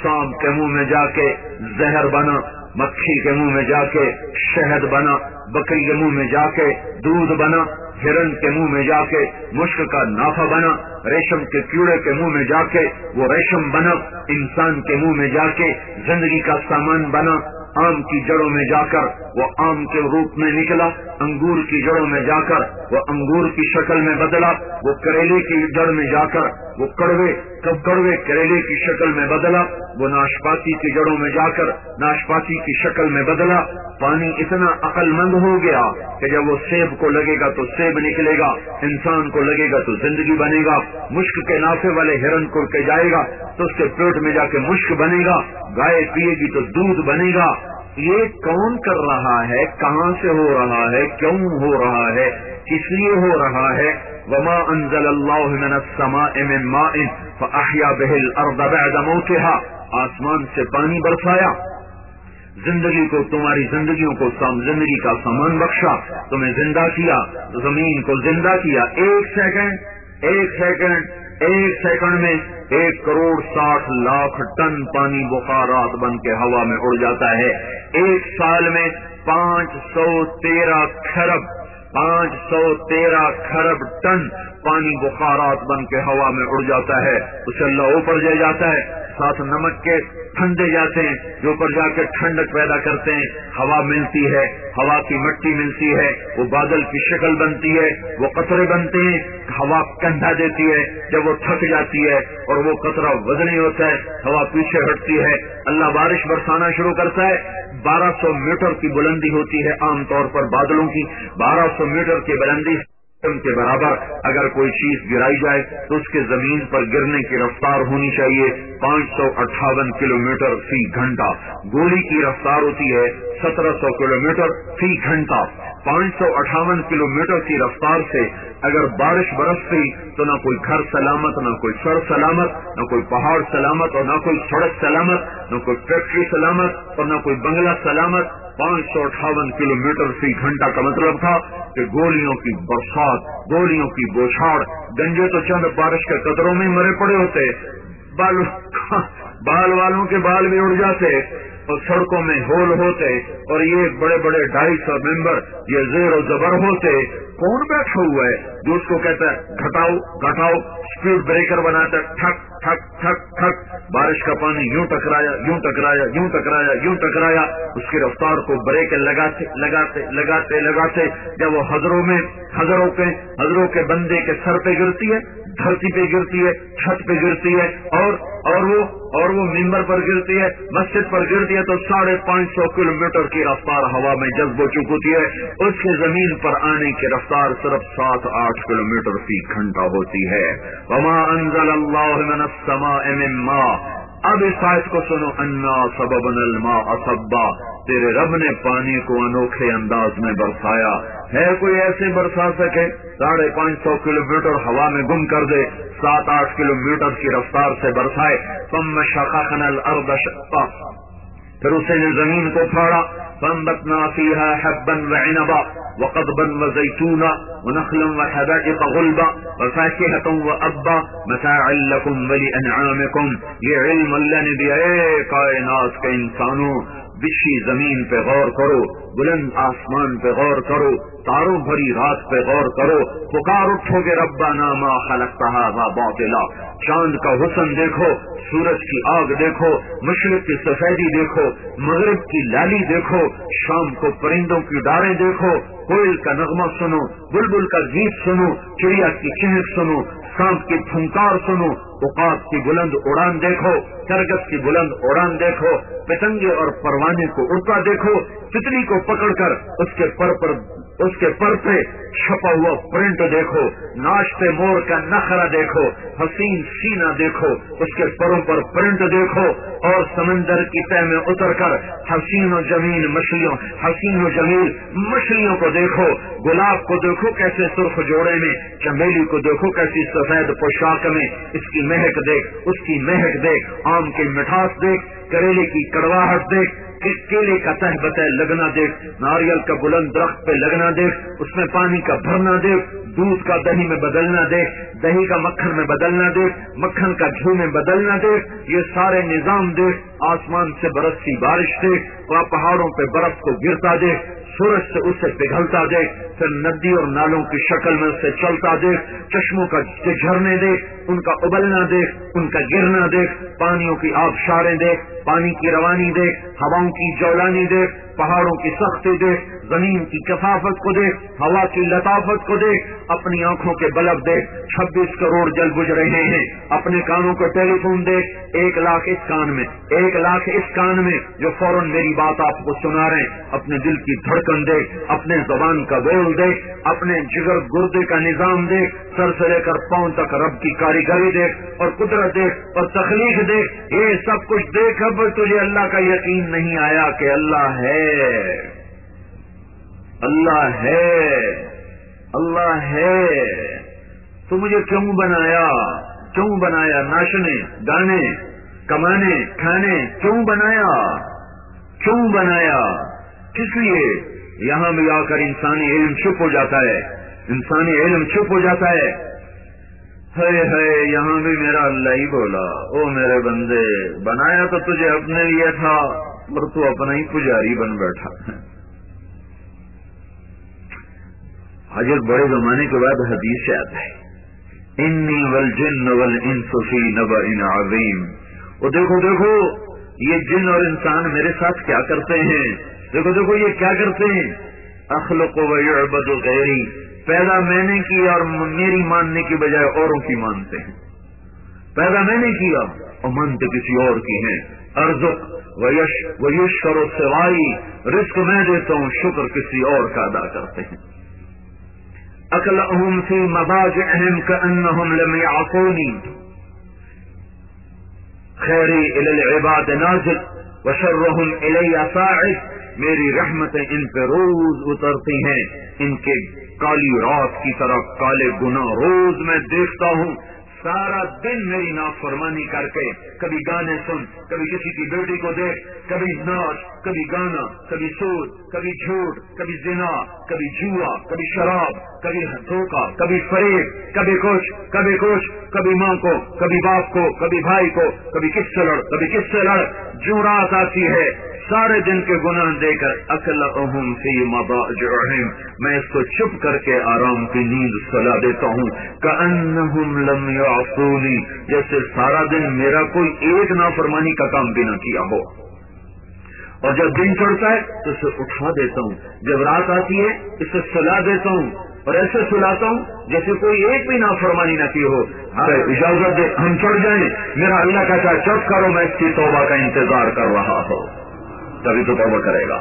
سانپ کے منہ میں جا کے، زہر بنا۔ مکھی کے منہ میں جا کے شہد بنا، بکری کے منہ میں جا کے دودھ بنا، ہرن کے منہ میں جا کے مشک کا نافا بنا، ریشم کے کیڑے کے منہ میں جا کے وہ ریشم بنا، انسان کے منہ میں جا کے زندگی کا سامان بنا آم کی جڑوں میں جا کر وہ آم کے روپ میں نکلا، انگور کی جڑوں میں جا کر وہ انگور کی شکل میں بدلا، وہ کریلے کی جڑ میں جا کر وہ کڑوے، کب کڑوے کریلے کی شکل میں بدلا، وہ ناشپاتی کی جڑوں میں جا کر ناشپاتی کی شکل میں بدلا پانی اتنا عقل مند ہو گیا کہ جب وہ سیب کو لگے گا تو سیب نکلے گا، انسان کو لگے گا تو زندگی بنے گا، مشک کے نافے والے ہرن کو کے جائے گا تو اس کے پیٹ میں جا کے مشک بنے گا، گائے پیے گی تو دودھ بنے گا۔ یہ کون کر رہا ہے؟ کہاں سے ہو رہا ہے؟ کیوں ہو رہا ہے؟ کس لیے ہو رہا ہے؟ وما انزل اللہ من السماء من ماء فاحیا به الارض بعد موتها۔ آسمان سے پانی برسایا۔ زندگی کو، تمہاری زندگیوں کو زندگی کا سامان بخشا، تمہیں زندہ کیا، زمین کو زندہ کیا، ایک سیکنڈ ایک سیکنڈ ایک سیکنڈ میں ایک کروڑ ساٹھ لاکھ ٹن پانی بخارات بن کے ہوا میں اڑ جاتا ہے۔ ایک سال میں پانچ سو تیرہ خرب پانچ سو تیرہ خرب ٹن پانی بخارات بن کے ہوا میں اڑ جاتا ہے اسے اللہ اوپر لے جاتا ہے۔ ساتھ نمک کے ٹھنڈے جاتے ہیں، جو اوپر جا کے ٹھنڈک پیدا کرتے ہیں۔ ہوا ملتی ہے، ہوا کی مٹی ملتی ہے، وہ بادل کی شکل بنتی ہے، وہ قطرے بنتے ہیں۔ ہوا کندھا دیتی ہے، جب وہ تھک جاتی ہے اور وہ قطرہ وزنی ہوتا ہے، ہوا پیچھے ہٹتی ہے۔ اللہ بارش برسانا شروع کرتا ہے۔ بارہ سو میٹر کی بلندی ہوتی ہے عام طور پر بادلوں کی۔ بارہ سو میٹر کی بلندی کے برابر اگر کوئی چیز گرائی جائے تو اس کے زمین پر گرنے کی رفتار ہونی چاہیے۔ پانچ سو اٹھاون کلو میٹر فی گھنٹہ۔ گولی کی رفتار ہوتی ہے سترہ سو کلو میٹر فی گھنٹہ۔ پانچ سو اٹھاون کلو میٹر کی رفتار سے اگر بارش برس گئی تو نہ کوئی گھر سلامت، نہ کوئی سر سلامت، نہ کوئی پہاڑ سلامت اور نہ کوئی سڑک سلامت، نہ کوئی فیکٹری سلامت اور نہ کوئی بنگلہ سلامت۔ پانچ سو اٹھاون کلو میٹر فی گھنٹہ کا مطلب تھا کہ گولیوں کی برسات، گولیوں کی بوچھاڑ گنجے تو چند بارش کے قطروں میں مرے پڑے ہوتے۔ بال بال والوں کے بال بھی اڑ جاتے۔ اور سڑکوں میں ہول ہوتے اور یہ بڑے بڑے ڈھائی سو ممبر یہ زیر و زبر ہوتے، کون بیٹھا ہوا ہے؟ جو اس کو کہتا ہے، گھٹاؤ گھٹاؤ اسپیڈ بریکر بناتا ہے، ٹھک ٹھک ٹھک ٹھک۔ بارش کا پانی یوں ٹکرایا یوں ٹکرایا یوں ٹکرایا یوں ٹکرایا۔ اس کی رفتار کو بریک لگاتے لگاتے لگاتے لگاتے۔ جب وہ حضروں میں، حضروں کے حضروں کے بندے کے سر پہ گرتی ہے دھرتی پہ گرتی ہے، چھت پہ گرتی ہے، اور اور وہ اور وہ ممبر پر گرتی ہے، مسجد پر گرتی ہے، تو ساڑھے پانچ سو کلو میٹر کی رفتار ہوا میں جذب ہو چکی ہوتی ہے۔ اس کے زمین پر آنے کی رفتار صرف سات آٹھ کلو میٹر فی گھنٹہ ہوتی ہے۔ وما انزل اللہ من السماء من ماء اب اس آیت کو سنو، انا سبب الماء اسبا تیرے رب نے پانی کو انوکھے انداز میں برسایا۔ ہے کوئی ایسے برسا سکے ساڑھے پانچ سو کلو میٹر ہوا میں گم کر دے، سات آٹھ کلو میٹر کی رفتار سے برسائے۔ تم میں شاخا پھر اسے نے زمین کو پھاڑا فانبتنا فيها حبا وعنبا وقضبا وزيتونا ونخلا وحدائق غلبا وفاكهة وأبا متاعا لكم ولأنعامكم، یہ علم اللہ نے دیا، اے کائنات کے انسانوں بچھی زمین پہ غور کرو۔ بلند آسمان پہ غور کرو، تاروں بھری رات پہ غور کرو، پکار اٹھو گے ربا ناما خلق باطلا، چاند کا حسن دیکھو، سورج کی آگ دیکھو، مشرق کی سفیدی دیکھو، مغرب کی لالی دیکھو، شام کو پرندوں کی ڈاریں دیکھو، کوئل کا نغمہ سنو، بلبل کا گیت سنو، چڑیا کی چہک سنو، سانپ کی پھنکار سنو اوقات کی بلند اڑان دیکھو کرگت کی بلند اڑان دیکھو، پتنگے اور پروانے کو اڑتا دیکھو تتلی کو پکڑ کر اس کے پر پر اس کے پر پہ چھپا ہوا پرنٹ دیکھو، ناشتے مور کا نخرا دیکھو، حسین سینا دیکھو، اس کے پروں پر پرنٹ دیکھو اور سمندر کی تہ میں اتر کر حسین و جمیل مچھلیوں حسین و جمیل مچھلیوں کو دیکھو، گلاب کو دیکھو کیسے سرخ جوڑے میں، چمیلی کو دیکھو کیسی سفید پوشاک میں، اس کی مہک دیکھ، اس کی مہک دیکھ، آم کی مٹھاس دیکھ، کریلے کی کڑواہٹ دیکھ کیلے کا تہ بتہ لگنا دیکھ ناریل کا بلند درخت پہ لگنا دیکھ اس میں پانی کا بھرنا دیکھ دودھ کا دہی میں بدلنا دیکھ دہی کا مکھن میں بدلنا دیکھ مکھن کا گھی میں بدلنا دیکھ یہ سارے نظام دیکھ آسمان سے برستی بارش دیکھ اور پہاڑوں پہ برف کو گرتا دیکھ سورج سے اسے پگھلتا دیکھ پھر ندی اور نالوں کی شکل میں اسے چلتا دیکھ چشموں کا جھرنے دیکھ ان کا ابلنا دیکھ ان کا گرنا دیکھ پانیوں کی آبشاریں دیکھ پانی کی روانی دیکھ ہواؤں کی جولانی دیکھ پہاڑوں کی سختی دیکھ زمین کی کفافت کو دیکھ ہوا کی لطافت کو دیکھ اپنی آنکھوں کے بلب دیکھ چھبیس کروڑ جل بج رہے ہیں، اپنے کانوں کو ٹیلی فون دیکھ ایک لاکھ اس کان میں، ایک لاکھ اس کان میں جو فوراً میری بات آپ کو سنا رہے ہیں۔ اپنے دل کی دھڑکن دیکھ اپنے زبان کا بول دیکھ اپنے جگر گردے کا نظام دیکھ سر سے لے کر پاؤں تک رب کی کاریگری دیکھ اور قدرت دیکھ اور تخلیق دیکھ یہ سب کچھ دیکھ اب تجھے اللہ کا یقین نہیں آیا کہ اللہ ہے۔ اللہ ہے۔ اللہ ہے۔ تو مجھے کیوں بنایا؟ کیوں بنایا ناچنے گانے؟ کمانے، کھانے، کیوں بنایا؟ کیوں بنایا؟ کس لیے؟ یہاں بھی آ کر انسانی علم چپ ہو جاتا ہے۔ انسانی علم چپ ہو جاتا ہے۔ ہے ہے یہاں بھی میرا اللہ ہی بولا۔ او میرے بندے، بنایا تو تجھے اپنے لیے تھا اور تو اپنا ہی پجاری بن بیٹھا۔ حضرت بڑے زمانے کے بعد حدیث سے آتا ہے۔ انی ول جن ول انفی ان عظیم وہ دیکھو دیکھو، یہ جن اور انسان میرے ساتھ کیا کرتے ہیں؟ دیکھو دیکھو، یہ کیا کرتے ہیں؟ اخلق و عبد و غیری، پیدا میں نے کی اور میری ماننے کی بجائے اوروں کی مانتے ہیں۔ پیدا میں نے کیا اور مانتے کسی اور کی ہیں۔ ارزق ویش کرو سوائی، رزق میں دیتا ہوں، شکر کسی اور کا ادا کرتے ہیں۔ اکل فی مباج اہم کا ان لم آکونی خیری العباد نازل وشرهم الی صاعد میری رحمتیں ان پہ روز اترتی ہیں۔ ان کے کالی رات کی طرف کالے گنا روز میں دیکھتا ہوں۔ سارا دن میری نافرمانی کر کے کبھی گانے سن، کبھی کسی کی بیٹی کو دیکھ، کبھی ناچ، کبھی گانا، کبھی سور کبھی جھوٹ، کبھی زنا، کبھی جوا، کبھی شراب، کبھی دھوکا کبھی فریب، کبھی کچھ کبھی کچھ، کبھی ماں کو، کبھی باپ کو، کبھی بھائی کو، کبھی کس سے لڑ، کبھی کس سے لڑ۔ جو رات آتی ہے سارے دن کے گناہ دے کر اکل اہم فی مباجعہم میں اس کو چپ کر کے آرام کی نیند سلا دیتا ہوں۔ کأنہم لم یعصونی، جیسے سارا دن میرا کوئی ایک نافرمانی کا کام بھی نہ کیا ہو۔ اور جب دن چڑھتا ہے تو اسے اٹھا دیتا ہوں۔ جب رات آتی ہے اسے سلا دیتا ہوں۔ اور ایسے سلاتا ہوں جیسے کوئی ایک بھی نافرمانی نہ کی ہو۔ اجازت دے، ہم چڑھ جائیں۔ میرا اللہ کہتا ہے چپ کرو، میں اس کی توبہ کا انتظار کر رہا ہوں۔ کبھی تو توبہ کرے گا۔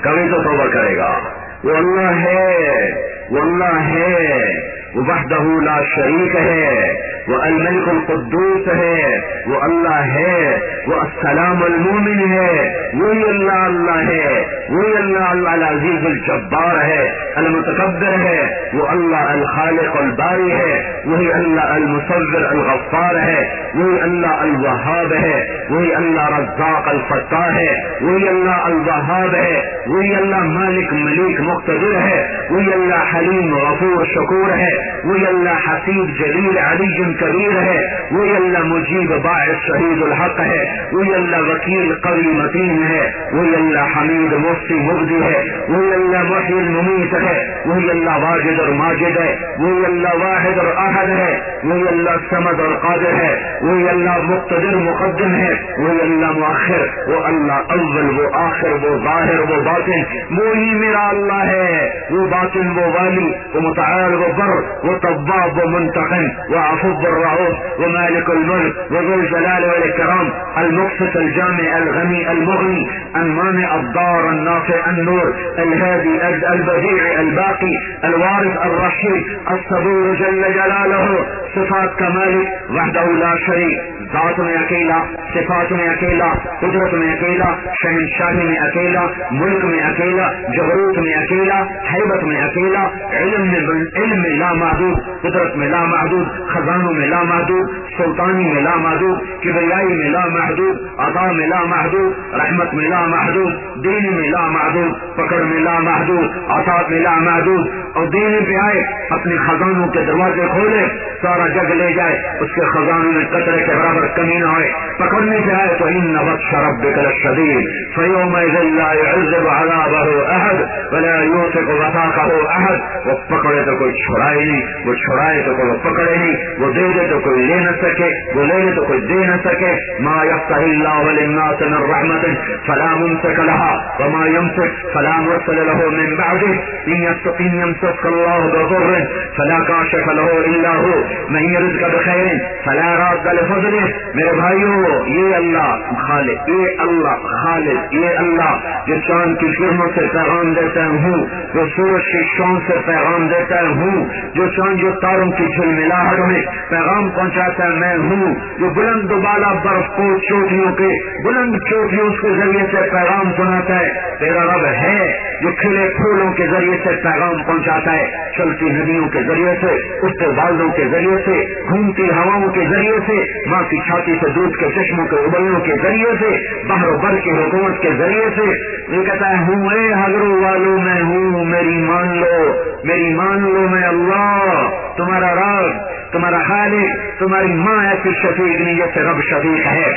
کبھی تو توبہ کرے گا۔ وہ اللہ ہے۔ وہ اللہ ہے۔ وحدہ لا شریک ہے، وہ الملک القدوس ہے، وہ اللہ ہے، وہ السلام المومن ہے، وہی اللہ اللہ ہے، وہی اللہ اللہ العزیز الجبار ہے، المتکبر ہے، وہ اللہ الخالق الباری ہے، وہی اللہ المصور الغفار ہے، وہی اللہ الوہاب ہے، وہی اللہ رزاق الفتاح ہے، وہی اللہ الوہاب ہے، وہی اللہ مالک ملک مقتدر ہے، وہی اللہ حلیم غفور شکور ہے وہی اللہ حسیب جلیل علی کبیر ہے وہی اللہ مجیب باعث شہید الحق ہے وہی اللہ وکیل قوی متین ہے وہی اللہ حمید مفتی مبدی ہے وہی اللہ محیل ممیت ہے وہی اللہ واجد اور ماجد ہے وہی اللہ واحد اور احد ہے وہی اللہ سمد اور قادر ہے وہی اللہ مقتدر مقدم ہے وہی اللہ مؤخر وہ اللہ اول وہ آخر وہ ظاہر وہ باطن وہی میرا اللہ ہے وہ باطن وہ والی وہ متعال وہ بر وہ طباب وہ منتقم وہ افب الرعوف ومالك الملك وذو الجلال والإكرام المقسط الجامع الغني المغني المانع الضار النافع النور الهادي البديع الباقي الوارث الرشيد الصبور جل جلاله صفات كمالك وحده لا شريك ذات میں اکیلا صفات میں اکیلا قدرت میں اکیلا شہنشاہی میں اکیلا ملک میں اکیلا جبروت میں اکیلا حیبت میں اکیلا علم میں علم میں لا محدود قدرت میں لا محدود خزانوں میں لا محدود سلطانی میں لا محدود کبریائی میں لا محدود عطا میں لا محدود رحمت میں لا محدود دین میں لا محدود پکڑ میں لا محدود عطا میں لا محدود اور دین پہ آئے، اپنے خزانوں کے دروازے کھولے، سارا جگ لے جائے، اس کے خزانوں میں قطرے کے برابر کمی نہ ہوئے پکڑنے سے آئے تو ان نبت شرب بکل شدید فیوم عزب عذابہ احد، ولا یوسف وفاقہ احد۔ وہ پکڑے تو کوئی چھڑائے نہیں، وہ چھڑائے تو کوئی پکڑے نہیں، وہ دے دے تو کوئی لے نہ سکے، وہ لے دے تو کوئی دے نہ سکے. ما یفتح اللہ وللناس من رحمت فلا ممسک لها وما يمسك فلا مرسل له من بعده. ان يستقيم يمسك الله بضر فلا كاشف له الا هو. من يرزق بخير فلا راد لفضله. میرے بھائیوں یہ اللہ خالد یہ اللہ خالد یہ اللہ جو چاند کی کرنوں سے پیغام دیتا ہوں، جو سورج کی شون سے پیغام دیتا ہوں جو چاند جو تاروں کی جھل ملاحٹ میں پیغام پہنچاتا ہے، میں ہوں جو بلند بالا برف کو چوٹیوں کے، بلند چوٹیوں کے ذریعے سے پیغام سناتا ہے۔ تیرا رب ہے جو کھلے پھولوں کے ذریعے سے پیغام پہنچاتا ہے، چلتی ندیوں کے ذریعے سے اٹھتے بالوں کے ذریعے سے، گھومتی ہواؤں کے ذریعے سے ماں کی چھاتی سے دودھ کے چشموں کے ابلوں کے ذریعے سے بہر بر کی حکومت کے ذریعے سے۔ یہ کہتا ہے، ہوں اے حضرو والو، میں ہوں، میری مان لو۔ میری مان لو میں اللہ، تمہارا رب، تمہارا خالق، تمہاری ماں ایسی شفیق نہیں جیسے رب شفیق ہے۔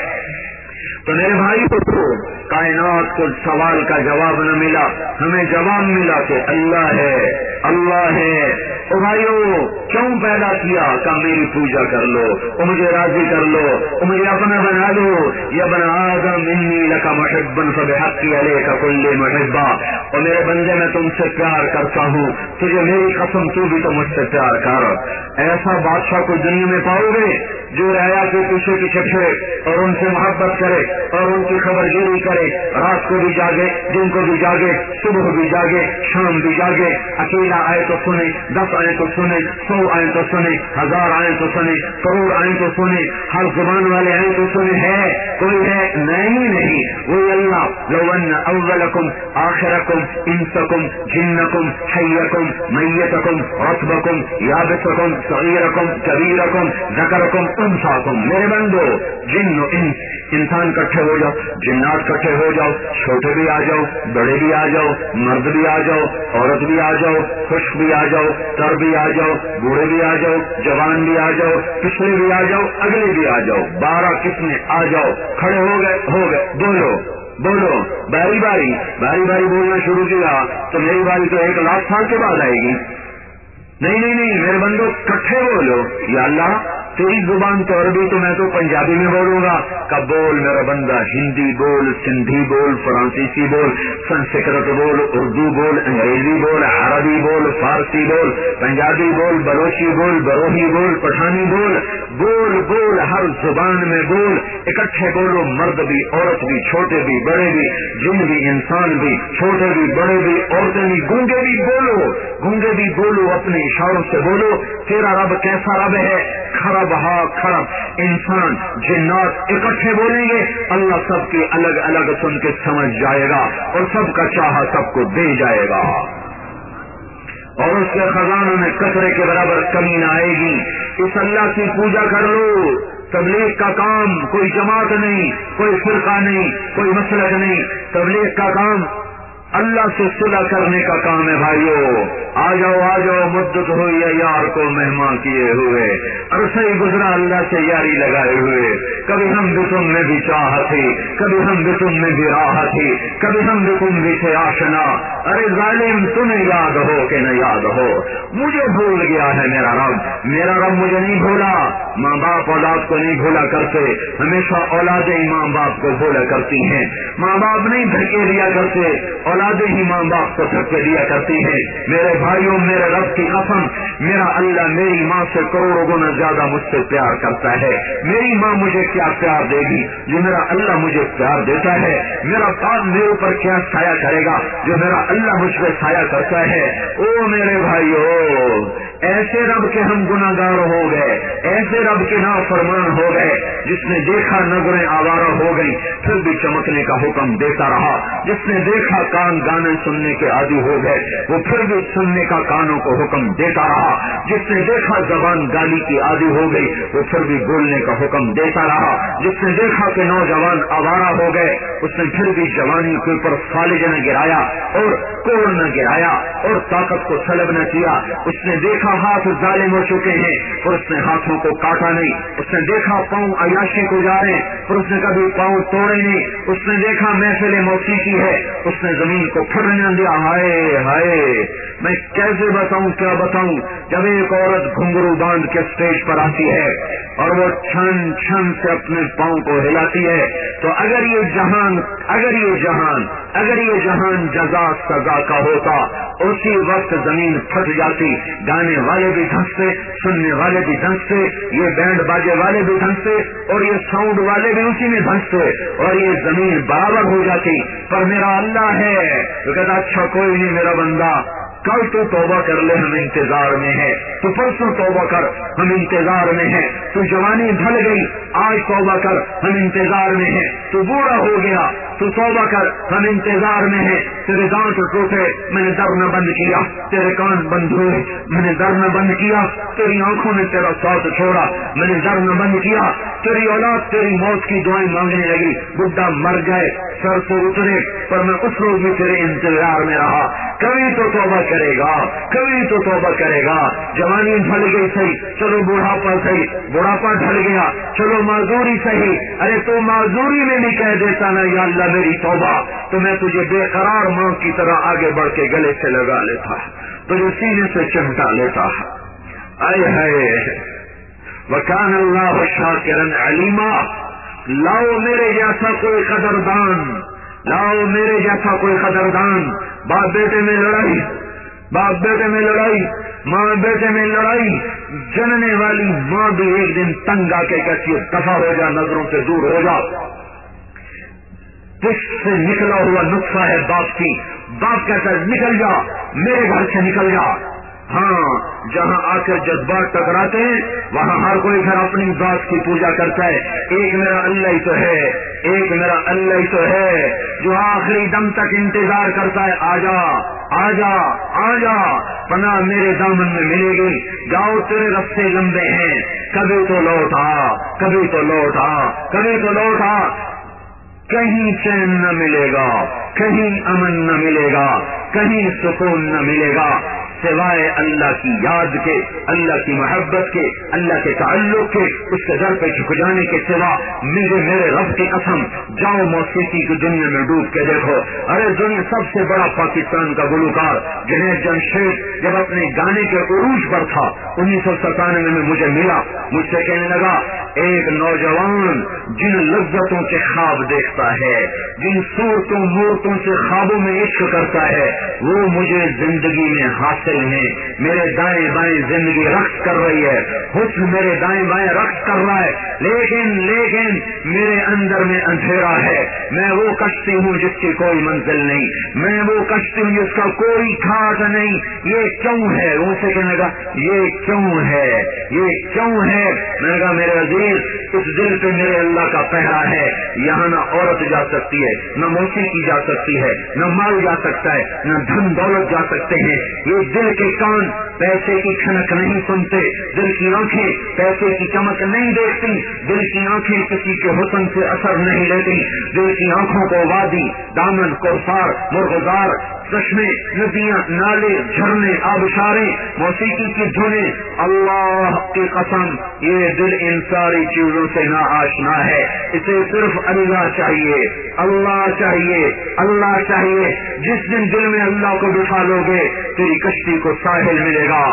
تو میرے بھائی کو کائنات کو سوال کا جواب نہ ملا، ہمیں جواب ملا کہ اللہ ہے اللہ ہے۔ او بھائیو، کیوں پیدا کیا؟ کہ میری پوجا کر لو، او مجھے راضی کر لو، او مجھے اپنا بنا لو یا بنا آدم، انی لکا محبن سب حقی علیہ کا کل محبا۔ اور میرے بندے، میں تم سے پیار کرتا ہوں، تجھے میری قسم تو بھی تو مجھ سے پیار کر۔ ایسا بادشاہ کو دنیا میں پاؤ گے جو ریا کے پیچھے پیچھے پھرے اور ان سے محبت کرے اور ان کی خبر گیری کرے۔ رات کو بھی جاگے، دن کو بھی جاگے، صبح بھی جاگے، شام بھی جاگے، اکیلا آئے تو سنے دس آئے تو سنے سو آئے تو سنے ہزار آئے تو سنے کروڑ آئے تو سنے ہر زبان والے آئے تو سنے ہے، کوئی ہے نہیں نہیں، وہی اللہ لون اولکم آخرکم انسکم جنکم حیکم میتکم رتبکم یابسکم صغیرکم کبیرکم ذکرکم انساکم میرے بندو، جن انس، انسان کٹھے ہو جاؤ، جنات کٹھے اکٹھے ہو جاؤ چھوٹے بھی آ جاؤ بڑے بھی آ جاؤ مرد بھی آ جاؤ عورت بھی آ جاؤ خشک بھی آ جاؤ تر بھی آ جاؤ بوڑھے بھی آ جاؤ جوان بھی آ جاؤ پچھلے بھی آ جاؤ اگلے بھی آ جاؤ بارہ کتنے آ جاؤ کھڑے ہو گئے ہو گئے بولو بولو باری باری باری باری بولنا شروع کیا تو میری باری تو ایک لاکھ سال کے بعد آئے گی نہیں نہیں نہیں میرے بندو کٹھے بولو یا اللہ تیری زبان تو عربی تو میں تو پنجابی میں بولوں گا۔ کب بول میرا بندہ، ہندی بول، سندھی بول، فرانسیسی بول، سنسکرت بول، اردو بول، انگریزی بول، عربی بول، فارسی بول، پنجابی بول، بلوچی بول، بروہی بول، پٹھانی بول بول بول، ہر زبان میں بول۔ اکٹھے بولو، مرد بھی، عورت بھی، چھوٹے بھی، بڑے بھی، جن بھی، انسان بھی، چھوٹے بھی، بڑے بھی، عورتیں بھی، گونگے بھی بولو۔ گونگے بھی بولو، اپنے اشاروں سے بولو، تیرا رب کیسا رب ہے؟ خراب ہا خراب انسان، جنات اکٹھے بولیں گے، اللہ سب کی الگ الگ سن کے سمجھ جائے گا اور سب کا چاہا سب کو دے جائے گا۔ اور اس کے خزانوں میں کچرے کے برابر کمی نہ آئے گی۔ اس اللہ کی پوجا کر لو۔ تبلیغ کا کام کوئی جماعت نہیں، کوئی فرقہ نہیں، کوئی مسلک نہیں۔ تبلیغ کا کام اللہ سے صلح کرنے کا کام ہے بھائیو۔ آ جاؤ آ جاؤ، مدت ہوئی ہے، یار کو مہمان کیے ہوئے۔ عرصہ ہی گزرا اللہ سے یاری لگائے ہوئے۔ کبھی ہم بھی تم میں بھی چاہ تھی کبھی ہم بھی تم میں بھی راہ تھی کبھی ہم بھی تم بھی تھے آشنا۔ ارے ظالم، تمہیں یاد ہو کہ نہ یاد ہو۔ مجھے بھول گیا ہے میرا رب۔ میرا رب مجھے نہیں بھولا۔ ماں باپ اولاد کو نہیں بھولا کرتے۔ ہمیشہ اولادیں ماں باپ کو بھولا کرتی ہیں۔ ماں باپ نہیں دھکے دیا کرتے۔ اولاد اولادیں ہی ماں باپ کو سب دیا کرتی ہیں۔ میرے بھائیوں، میرے رب کی قسم، میرا اللہ میری ماں سے کروڑوں گنا زیادہ مجھ سے پیار کرتا ہے۔ میری ماں مجھے کیا پیار دے گی؟ جو میرا اللہ مجھے پیار دیتا ہے۔ میرا باپ میرے اوپر کیا سایہ کرے گا؟ جو میرا اللہ مجھ پہ سایہ کرتا ہے۔ او میرے بھائیو ایسے رب کے ہم گناگار ہو گئے۔ ایسے رب کے نا فرمان ہو گئے۔ جس نے دیکھا نظریں آوارہ ہو گئی پھر بھی چمکنے کا حکم دیتا رہا۔ جس نے دیکھا کان گانے سننے کے عادی ہو گئے۔ وہ پھر بھی سننے کا کانوں کو حکم دیتا رہا۔ جس نے دیکھا زبان گالی کی عادی ہو گئی، وہ پھر بھی بولنے کا حکم دیتا رہا۔ جس نے دیکھا کہ نوجوان آوارہ ہو گئے، اس نے پھر بھی جوانی کے اوپر فالج نہ گرایا اور کوڑ نہ گرایا اور طاقت کو سلب نہ کیا۔ اس نے دیکھا ہاتھ ظالم ہو چکے ہیں اور اس نے ہاتھوں کو کاٹا نہیں۔ اس نے دیکھا پاؤں عیاشی کو جا رہے اور اس نے کبھی پاؤں توڑے نہیں۔ اس نے دیکھا محفل موسیقی ہے۔ اس نے زمین کو پھرنے دیا، ہائے ہائے، میں کیسے بتاؤں، کیا بتاؤں؟ جب ایک عورت گھنگرو باندھ کے اسٹیج پر آتی ہے اور وہ چھن چھن سے اپنے پاؤں کو ہلاتی ہے، تو اگر یہ جہان، اگر یہ جہان، اگر یہ جہان جزا سزا کا ہوتا، اسی وقت زمین پھٹ جاتی، گانے والے بھی ڈھنگ سے سننے والے بھی ڈھنگ سے یہ بینڈ باجے والے بھی ڈھنگ سے اور یہ ساؤنڈ والے بھی اسی میں ڈھنگ سے اور یہ زمین برابر ہو جاتی۔ پر میرا اللہ ہے تو کہتا اچھا کوئی نہیں میرا بندہ، کل تو توبہ کر لے، ہم انتظار میں ہے تو پرسوں توبہ کر، ہم انتظار میں ہیں۔ تو جوانی ڈھل گئی، آج توبہ کر، ہم انتظار میں ہیں۔ تو بوڑھا ہو گیا، تو توبہ کر، ہم انتظار میں ہیں۔ تیرے دانت ٹوٹے، میں نے در نہ بند کیا۔ تیرے کان بند ہوئے، میں نے در نہ بند کیا۔ تیری آنکھوں نے تیرا ساتھ چھوڑا، میں نے در نہ بند کیا۔ تیری اولاد، تیری موت کی دعائیں مانگنے لگی۔ بڈھا مر گئے، سر سے اترے، پر میں اس روز بھی تیرے انتظار میں رہا۔ کبھی تو توبہ کرے گا، کبھی تو توبہ کرے گا۔ جوانی ڈھل گئی صحیح، چلو بڑھاپا صحیح، بڑھاپا ڈھل گیا۔ چلو معذوری صحیح۔ ارے تو معذوری میں بھی کہہ دیتا نا، یا اللہ میری توبہ۔ تو میں تجھے بے قرار ماں کی طرح آگے بڑھ کے گلے سے لگا لیتا تجھے سینے سے چمٹا لیتا آئے ہے وکان اللہ شاکرن علیما۔ لاؤ میرے جیسا کوئی قدردان۔ لاؤ میرے جیسا کوئی قدردان، باپ بیٹے میں لڑائی، باپ بیٹے میں لڑائی، ماں بیٹے میں لڑائی، جننے والی ماں بھی ایک دن تنگ آ کے کہتی ہے دفاع ہو جا، نظروں سے دور ہو جا۔ پش سے نکلا ہوا نسخہ ہے باپ کی، باپ کہتا ہے، نکل جا، میرے گھر سے نکل جا۔ ہاں جہاں آ کر جذبات ٹکراتے ہیں، وہاں ہر کوئی گھر اپنی ذات کی پوجا کرتا ہے۔ ایک میرا اللہ ہی تو ہے، ایک میرا اللہ ہی تو ہے، جو آخری دم تک انتظار کرتا ہے، آ جا آ جا آ جا، پناہ میرے دامن میں ملے گی۔ جاؤ تیرے رستے لمبے ہیں۔ کبھی تو لوٹ آ، کبھی تو لوٹ آ، کبھی تو لوٹ آ۔ کہیں چین نہ ملے گا، کہیں امن نہ ملے گا، کہیں سکون نہ ملے گا۔ سوائے اللہ کی یاد کے، اللہ کی محبت کے، اللہ کے تعلق کے، اس کے در پہ جھک جانے کے سوا میرے میرے رب کی قسم جاؤ موسیقی کی دنیا میں ڈوب کے دیکھو۔ ارے دنیا سب سے بڑا پاکستان کا گلوکار جنہیں جمشید جب اپنے گانے کے عروج پر تھا، انیس سو ستانوے میں مجھے ملا۔ مجھ سے کہنے لگا، ایک نوجوان جن لذتوں کے خواب دیکھتا ہے، جن صورتوں مورتوں سے خوابوں میں عشق کرتا ہے، وہ مجھے زندگی میں حاصل ہیں میرے دائیں بائیں زندگی رقص کر رہی ہے۔ حسن میرے دائیں بائیں رقص کر رہا ہے۔ لیکن لیکن میرے اندر میں اندھیرا ہے۔ میں وہ کشتی ہوں جس کی کوئی منزل نہیں۔ میں وہ کشتی ہوں جس کا کوئی کھاٹ نہیں۔ یہ کیوں ہے؟ وہ سے کہنے کا یہ کیوں ہے؟ یہ کیوں ہے؟ میں نے کہا، میرے عزیز، اس دل پہ میرے اللہ کا پہرا ہے۔ یہاں نہ عورت جا سکتی ہے، نہ موسیقی جا سکتی ہے، نہ مال جا سکتا ہے، نہ دھن دولت جا سکتے ہیں۔ یہ دل کے کان پیسے کی کھنک نہیں سنتے، دل کی آنکھیں پیسے کی چمک نہیں دیکھتی، دل کی آنکھیں کسی کے حسن سے اثر نہیں لیتی، دل کی آنکھوں کو وادی، دامن کوسار مرغزار، چشمے، ندیاں، نالے، جھرنے آبشارے موسیقی کی دھنیں۔ اللہ کی قسم، یہ دل ان ساری چیزوں سے نہ آشنا ہے۔ اسے صرف اللہ چاہیے اللہ چاہیے اللہ چاہیے۔ جس دن دل میں اللہ کو بٹھا لو گے، تیری کشتی کو ساحل ملے گا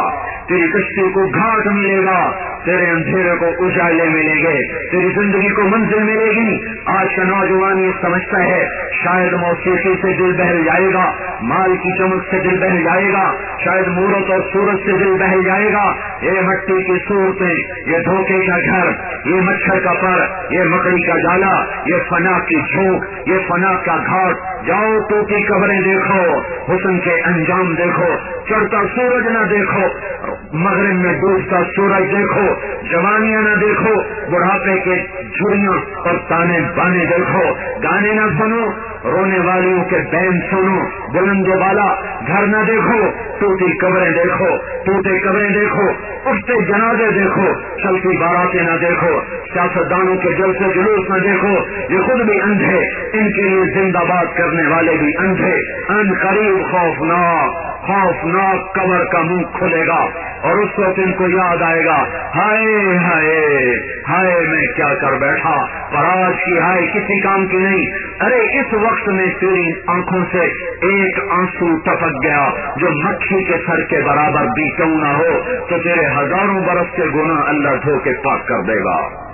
تیری کشتی کو گھاٹ ملے گا تیرے اندھیرے کو اجالے ملیں گے تیری زندگی کو منزل ملے گی آج کا نوجوان یہ سمجھتا ہے، شاید موسیقی سے دل بہل جائے گا، مال کی چمک سے دل بہل جائے گا، شاید مورت اور سورج سے دل بہل جائے گا۔ یہ مٹی کی صورتیں، یہ دھوکے کا گھر، یہ مچھر کا پر، یہ مکڑی کا جالا یہ فنا کی جھونک، یہ فنا کا گھاٹ۔ جاؤ تو کی قبریں دیکھو، حسن کے انجام دیکھو۔ چڑھتا سورج نہ دیکھو، مغرب میں ڈوبتا سورج دیکھو۔ جوانیاں نہ دیکھو بڑھاپے کے جھڑیاں اور تانے بانے دیکھو۔ گانے نہ سنو رونے والیوں کے بین سنو، بلند والا، گھر نہ دیکھو، ٹوٹی قبریں دیکھو، ٹوٹے قبریں دیکھو اٹھتے جنازے دیکھو، چلتی باراتیں نہ دیکھو، سیاستدانوں کے جل سے جلوس نہ دیکھو، یہ خود بھی اندھے، ان کے لیے زندہ باد کرنے والے بھی اندھے۔ ان قریب خوفناک خوفناک قبر کا منہ کھلے گا، اور اس وقت ان کو یاد آئے گا، ہائے ہائے ہائے، میں کیا کر بیٹھا؟ پر آج کی ہائے، کسی کام کی نہیں۔ ارے، اس وقت وقت میں تیری آنکھوں سے ایک آنسو ٹپک گیا جو مکھی کے سر کے برابر بھی کیوں نہ ہو تو تیرے ہزاروں برس کے گنا اللہ دھو کے پاک کر دے گا۔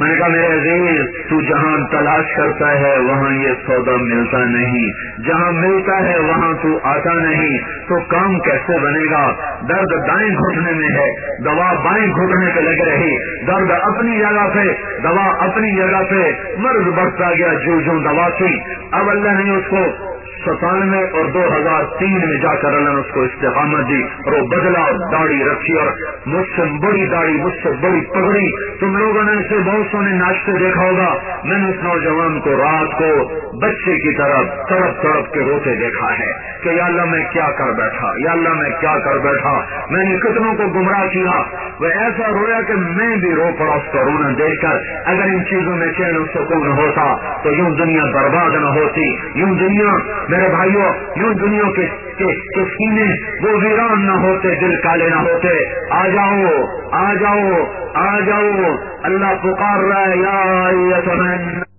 میں نے کہا، میرے عزیز، تو جہاں تلاش کرتا ہے، وہاں یہ سودا ملتا نہیں۔ جہاں ملتا ہے، وہاں تو آتا نہیں۔ تو کام کیسے بنے گا؟ درد دائیں گھٹنے میں ہے، دوا بائیں گھٹنے پہ لگ رہی۔ درد اپنی جگہ پہ، دوا اپنی جگہ پہ۔ مرض بڑھتا گیا، جو جو دوا تھی۔ اب اللہ نے اس کو ستانوے اور دو ہزار تین میں جا کر اللہ نے اس کو استقامت دی اور وہ بدلا اور داڑھی رکھی اور مجھ سے بڑی داڑھی، مجھ سے بڑی پگڑی۔ تم لوگوں نے اسے بہت سونے ناشتے دیکھا ہوگا۔ میں نے اس نوجوان کو رات کو بچے کی طرف تڑپ تڑپ کے روتے دیکھا ہے کہ یا اللہ میں کیا کر بیٹھا، یا اللہ میں کیا کر بیٹھا۔ میں نے کتنوں کو گمراہ کیا۔ وہ ایسا رویا کہ میں بھی رو پڑا اس کو رونا دیکھ کر اگر ان چیزوں میں چین سکون ہوتا تو یوں دنیا برباد نہ ہوتی، یوں دنیا میرے بھائیوں، یوں دنیا کے سینے وہ ویران نہ ہوتے، دل کالے نہ ہوتے۔ آ جاؤ آ جاؤ آ جاؤ۔ اللہ پکار رہا ہے، یا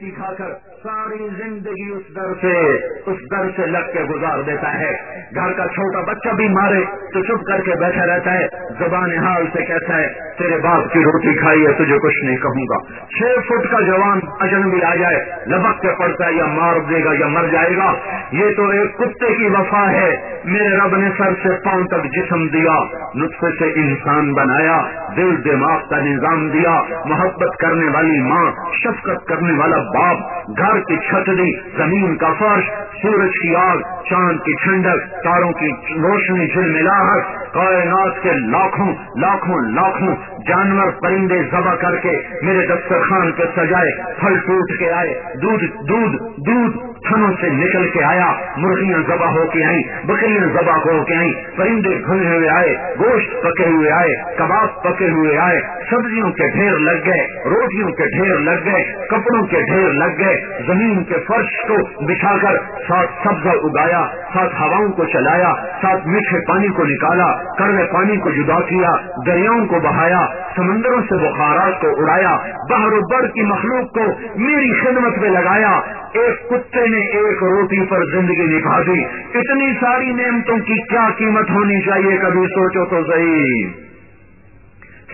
کھا کر ساری زندگی اس در سے، اس در سے لگ کے گزار دیتا ہے۔ گھر کا چھوٹا بچہ بھی مارے تو چپ کر کے بیٹھا رہتا ہے۔ زبان حال سے کہتا ہے، تیرے باپ کی روٹی کھائی ہے، تجھے کچھ نہیں کہوں گا۔ چھ فٹ کا جوان اجنبی آ جائے، لبک کے پڑتا ہے، یا مار دے گا یا مر جائے گا۔ یہ تو ایک کتے کی وفا ہے۔ میرے رب نے سر سے پاؤں تک جسم دیا نسخے سے انسان بنایا، دل دماغ کا نظام دیا۔ محبت کرنے والی ماں، شفقت کرنے والا باپ گھر کی چھتری، زمین کا فرش، سورج کی آگ، چاند کی ٹھنڈک، تاروں کی روشنی جل ملاحٹ کائنات کے لاکھوں لاکھوں لاکھوں جانور پرندے ذبح کر کے میرے دسترخوان پہ سجائے پھل ٹوٹ کے آئے، دودھ دودھ دودھ تھنوں سے نکل کے آیا، مرغیاں ذبح ہو کے آئیں، بکریاں ذبح ہو کے آئیں، پرندے بھنے ہوئے آئے، گوشت پکے ہوئے آئے، کباب پکے ہوئے آئے، سبزیوں کے ڈھیر لگ گئے، روٹیوں کے ڈھیر لگ گئے، کپڑوں کے ڈھیر لگ گئے، زمین کے فرش کو بچھا کر ساتھ سبزہ اگایا، ساتھ ہواؤں کو چلایا، ساتھ میٹھے پانی کو نکالا کڑوے پانی کو جدا کیا، دریاؤں کو بہایا، سمندروں سے بخارات کو اڑایا بہر و بر کی مخلوق کو میری خدمت میں لگایا۔ ایک کتے نے ایک روٹی پر زندگی نکھا دی۔ اتنی ساری نعمتوں کی کیا قیمت ہونی چاہیے کبھی سوچو تو صحیح۔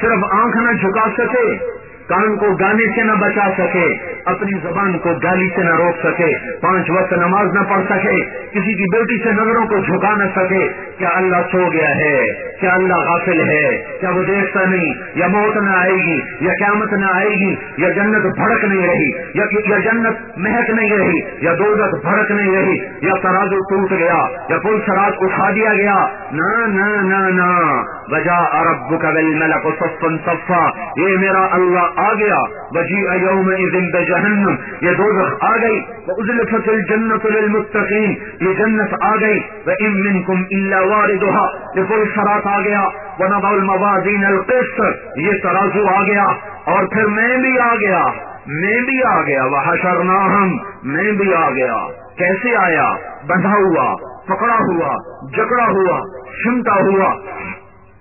صرف آنکھ نہ جھکا سکے۔ کان کو گانے سے نہ بچا سکے، اپنی زبان کو گالی سے نہ روک سکے، پانچ وقت نماز نہ پڑھ سکے، کسی کی بیٹی سے نظروں کو جھکا نہ سکے، کیا اللہ سو گیا ہے؟ کیا اللہ غافل ہے؟ کیا وہ دیکھتا نہیں؟ یا موت نہ آئے گی، یا قیامت نہ آئے گی، یا جنت بھڑک نہیں رہی، یا جنت مہک نہیں رہی، یا دولت بھڑک نہیں رہی، یا ترازو ٹوٹ گیا، یا پل سراج اٹھا دیا گیا۔ نہ نہ وجہ ارب کا صفا یہ میرا اللہ آ گیا. بجی ایوم جہنم یہ دو آ گئی. وہ ازلفت الجنت للمتقین یہ جنت آ گئی. وہ ام منکم الا واردها. یہ کوئی سرات آ گیا. وہ نبا الموازین القسط. یہ ترازو آ گیا. اور پھر میں بھی آ گیا. میں بھی آ گیا. وہ حشرناہم میں بھی آ گیا. کیسے آیا؟ بندھا ہوا. پکڑا ہوا. جکڑا ہوا. سمتا ہوا.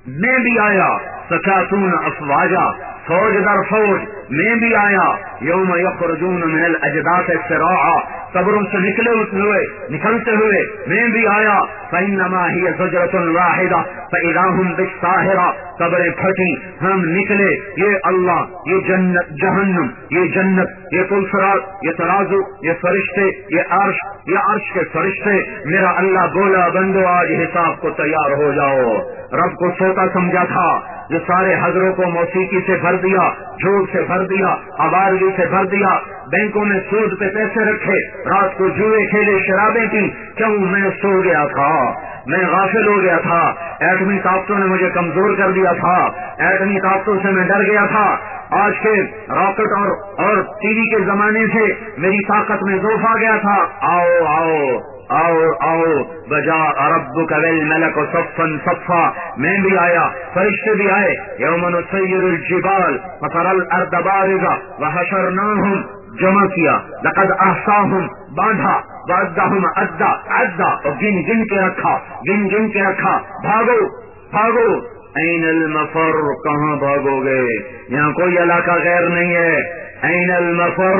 میں بھی آیا. سچاسون افواجا فوج در فوج میں بھی آیا۔ یوم یخرجون من الاجداث سراعا۔ قبروں سے نکلے ہوئے، نکلتے ہوئے میں بھی آیا۔ فإنما هي زجرة واحدة فإذا هم بالساهرة قبریں پھٹی ہم نکلے۔ یہ اللہ، یہ جنت، جہنم، یہ جنت، یہ کلفرات یہ ترازو، یہ فرشتے، یہ عرش یہ عرش کے فرشتے۔ میرا اللہ بولا، بندو، آج حساب کو تیار ہو جاؤ۔ رب کو سوتا سمجھا تھا۔ جو سارے حضروں کو موسیقی سے بھر دیا، جھوٹ سے بھر دیا آبادگی سے بھر دیا۔ بینکوں میں سود پہ پیسے رکھے، رات کو جوئے کھیلے شرابیں کی کیوں میں سو گیا تھا؟ میں غافل ہو گیا تھا۔ ایٹمی طاقتوں نے مجھے کمزور کر دیا تھا۔ ایٹمی طاقتوں سے میں ڈر گیا تھا۔ آج کے راکٹ اور اور ٹی وی کے زمانے سے میری طاقت میں زوف آ گیا تھا۔ آؤ آؤ۔ آؤ آؤ، بجا ارب کبل ملک و صفن صفا۔ میں بھی آیا، فرشتے بھی آئے۔ یومن سید الجبال فصر الارض بارزا وحشرناہم، جمع کیا۔ لقد احصاہم، باندھا۔ وعدہم ادا ادا اور گن گن کے رکھا، گن گن کے رکھا۔ بھاگو بھاگو۔ این المفر، کہاں بھاگو گے؟ یہاں کوئی علاقہ غیر نہیں ہے۔ این المفر،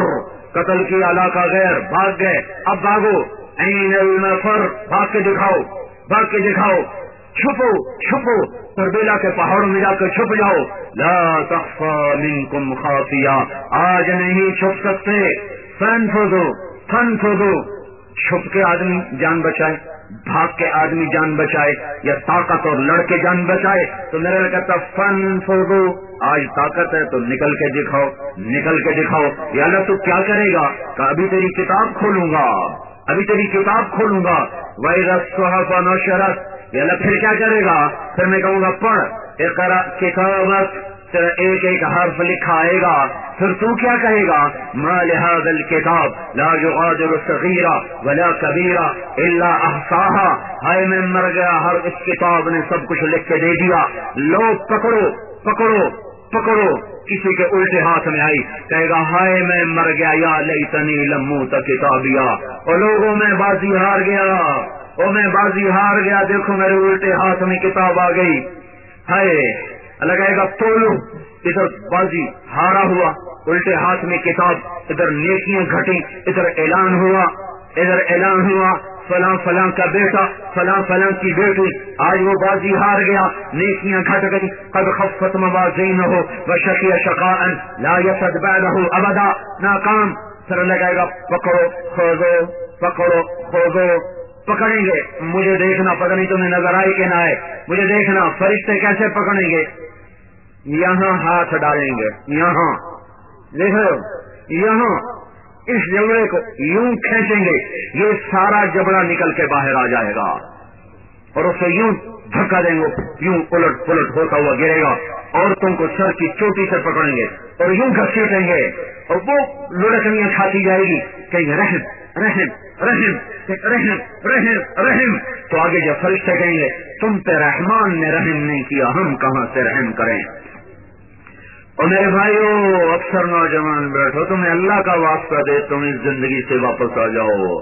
قتل کی علاقہ غیر، بھاگ گئے۔ اب بھاگو۔ این المفر۔ بھاگ کے دکھاؤ بھاگ کے دکھاؤ۔ چھپو چھپو۔ تربیلا کے پہاڑوں میں جا کر چھپ جاؤ۔ لا تخفا منکم خافیا آج نہیں چھپ سکتے۔ فن کھودو فن کھودو۔ چھپ کے آدمی جان بچائے، بھاگ کے آدمی جان بچائے، یا طاقت اور لڑکے جان بچائے۔ تو میرا کہتا فن فوڈو آج طاقت ہے تو نکل کے دکھاؤ، نکل کے دکھاؤ۔ یا اللہ تو کیا کرے گا؟ کہ ابھی تیری کتاب کھولوں گا۔ ابھی تیری کتاب کھولوں گا. وائرس نو شرط یا اللہ پھر کیا کرے گا؟ پھر میں کہوں گا، پڑھ. ایک کتابت تیرا ایک ایک حرف لکھا آئے گا. پھر تو کیا کہے گا؟ ما لحاظ الكتاب لا يغادر صغیرہ ولا کبیرہ الا احصاها ہائے میں مر گیا، ہر اس کتاب نے سب کچھ لکھ کے دے دیا. لو پکڑو پکڑو. پکڑو، کسی کے الٹے ہاتھ میں آئی، کہے گا، ہائے میں مر گیا، یا لئی تنی لمو تک اور لوگوں میں بازی ہار گیا۔ اور میں بازی ہار گیا، دیکھو میرے الٹے ہاتھ میں کتاب آ گئی۔ ہائے لگائے گا، تولو، ادھر بازی ہارا ہوا، الٹے ہاتھ میں کتاب، ادھر نیکیاں گھٹی ادھر اعلان ہوا، ادھر اعلان ہوا۔ فلاں فلاں کا بیٹا، فلاں فلاں کی بیٹی، آج وہ بازی ہار گیا، نیکیاں گھٹ گئی، قد خفت موازین ہو وہ شکی شکا لا یسد ہو ابدا، ناکام، سر لگائے گا، پکڑو، کھوزو پکڑو، کھوزو، پکڑیں گے۔ مجھے دیکھنا پتہ نہیں تمہیں نظر آئی کہ نہ آئے۔ مجھے دیکھنا، فرشتے کیسے پکڑیں گے؟ یہاں ہاتھ ڈالیں گے، یہاں۔ دیکھو، یہاں۔ اس جبڑے کو یوں کھینچیں گے، یہ سارا جبڑا نکل کے باہر آ جائے گا۔ اور اسے یوں دھکا دیں گے، یوں الٹ پلٹ ہوتا ہوا گرے گا۔ اور تم کو سر کی چوٹی سے پکڑیں گے اور یوں گھسیٹیں گے۔ اور وہ لڑکنیاں کھاتی جائے گی، کہیں رحم رحم رحم رحم رحم رحم۔ تو آگے جب فرشتے کہیں گے، تم پہ رحمان نے رحم نہیں کیا، ہم کہاں سے رحم کریں؟ اور میرے بھائیو، اکثر نوجوان بیٹھو، تمہیں اللہ کا واسطہ دے، تم اس زندگی سے واپس آ جاؤ۔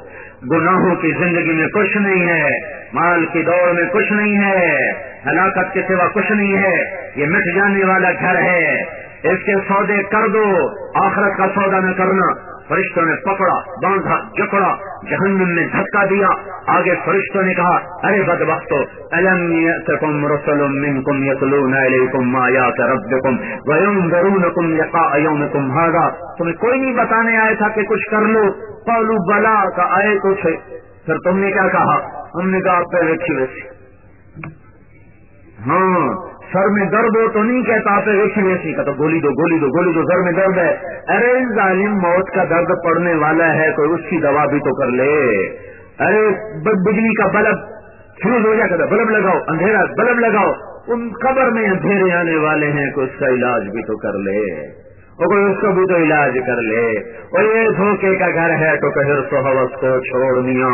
گناہوں کی زندگی میں کچھ نہیں ہے، مال کی دوڑ میں کچھ نہیں ہے، ہلاکت کے سوا کچھ نہیں ہے۔ یہ مٹ جانے والا گھر ہے۔ اس کے سودے کر دو، آخرت کا سودا نہ کرنا۔ فرشتوں نے پکڑا، باندھا، جکڑا، جہنم میں دھکا دیا۔ آگے فرشتوں نے کہا، ارے بد وقت الم رسول منکم یتلون علیکم آیات ربکم وینذرونکم لقاء یومکم هذا۔ تمہیں کوئی نہیں بتانے آیا تھا کہ کچھ کر لو۔ قالوا بلا کا آئے کچھ پھر تم نے کیا کہا؟ ہم نے کہا پہ رکھی ویسی ہاں سر میں درد ہو تو نہیں کہتا آپ ویسی ویسی کا تو گولی دو گولی دو گولی دو، سر میں درد ہے۔ ارے ظالم موت کا درد پڑنے والا ہے، کوئی اس کی دوا بھی تو کر لے۔ ارے بجلی کا بلب فیوز ہو جاتا بلب لگاؤ، اندھیرا، بلب لگاؤ۔ ان قبر میں اندھیرے آنے والے ہیں، کوئی اس کا علاج بھی تو کر لے۔ اور کوئی اس کو بھی تو علاج کر لے۔ اور یہ دھوکے کا گھر ہے، تو کہ سو حوث کو چھوڑ دیا۔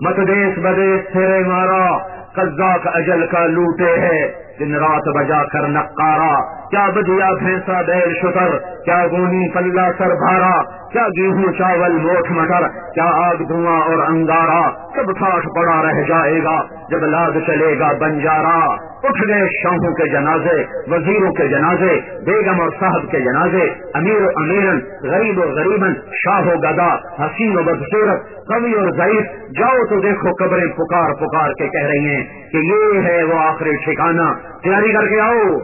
مت دیش بدیش تھے مارا۔ قزاق اجل کا لوٹے ہے۔ دن رات بجا کر نکارا کیا بدیا بھینسا دیر شکر؟ کیا گونی پلہ سر بھارا؟ کیا گیہوں چاول موٹ مٹر؟ کیا آگ دھواں اور انگارا سب ٹھاٹ پڑا رہ جائے گا جب لاد چلے گا بنجارا اٹھ گئے شاہوں کے جنازے، وزیروں کے جنازے، بیگم اور صاحب کے جنازے۔ امیر و امیرن، غریب و غریبن، شاہ و گدا، حسین و بدسورت کبھی اور ضعیف۔ جاؤ تو دیکھو قبریں پکار پکار کے کہہ رہی ہیں۔ کہ یہ ہے وہ آخری ٹھکانا تیاری کر کے آؤ۔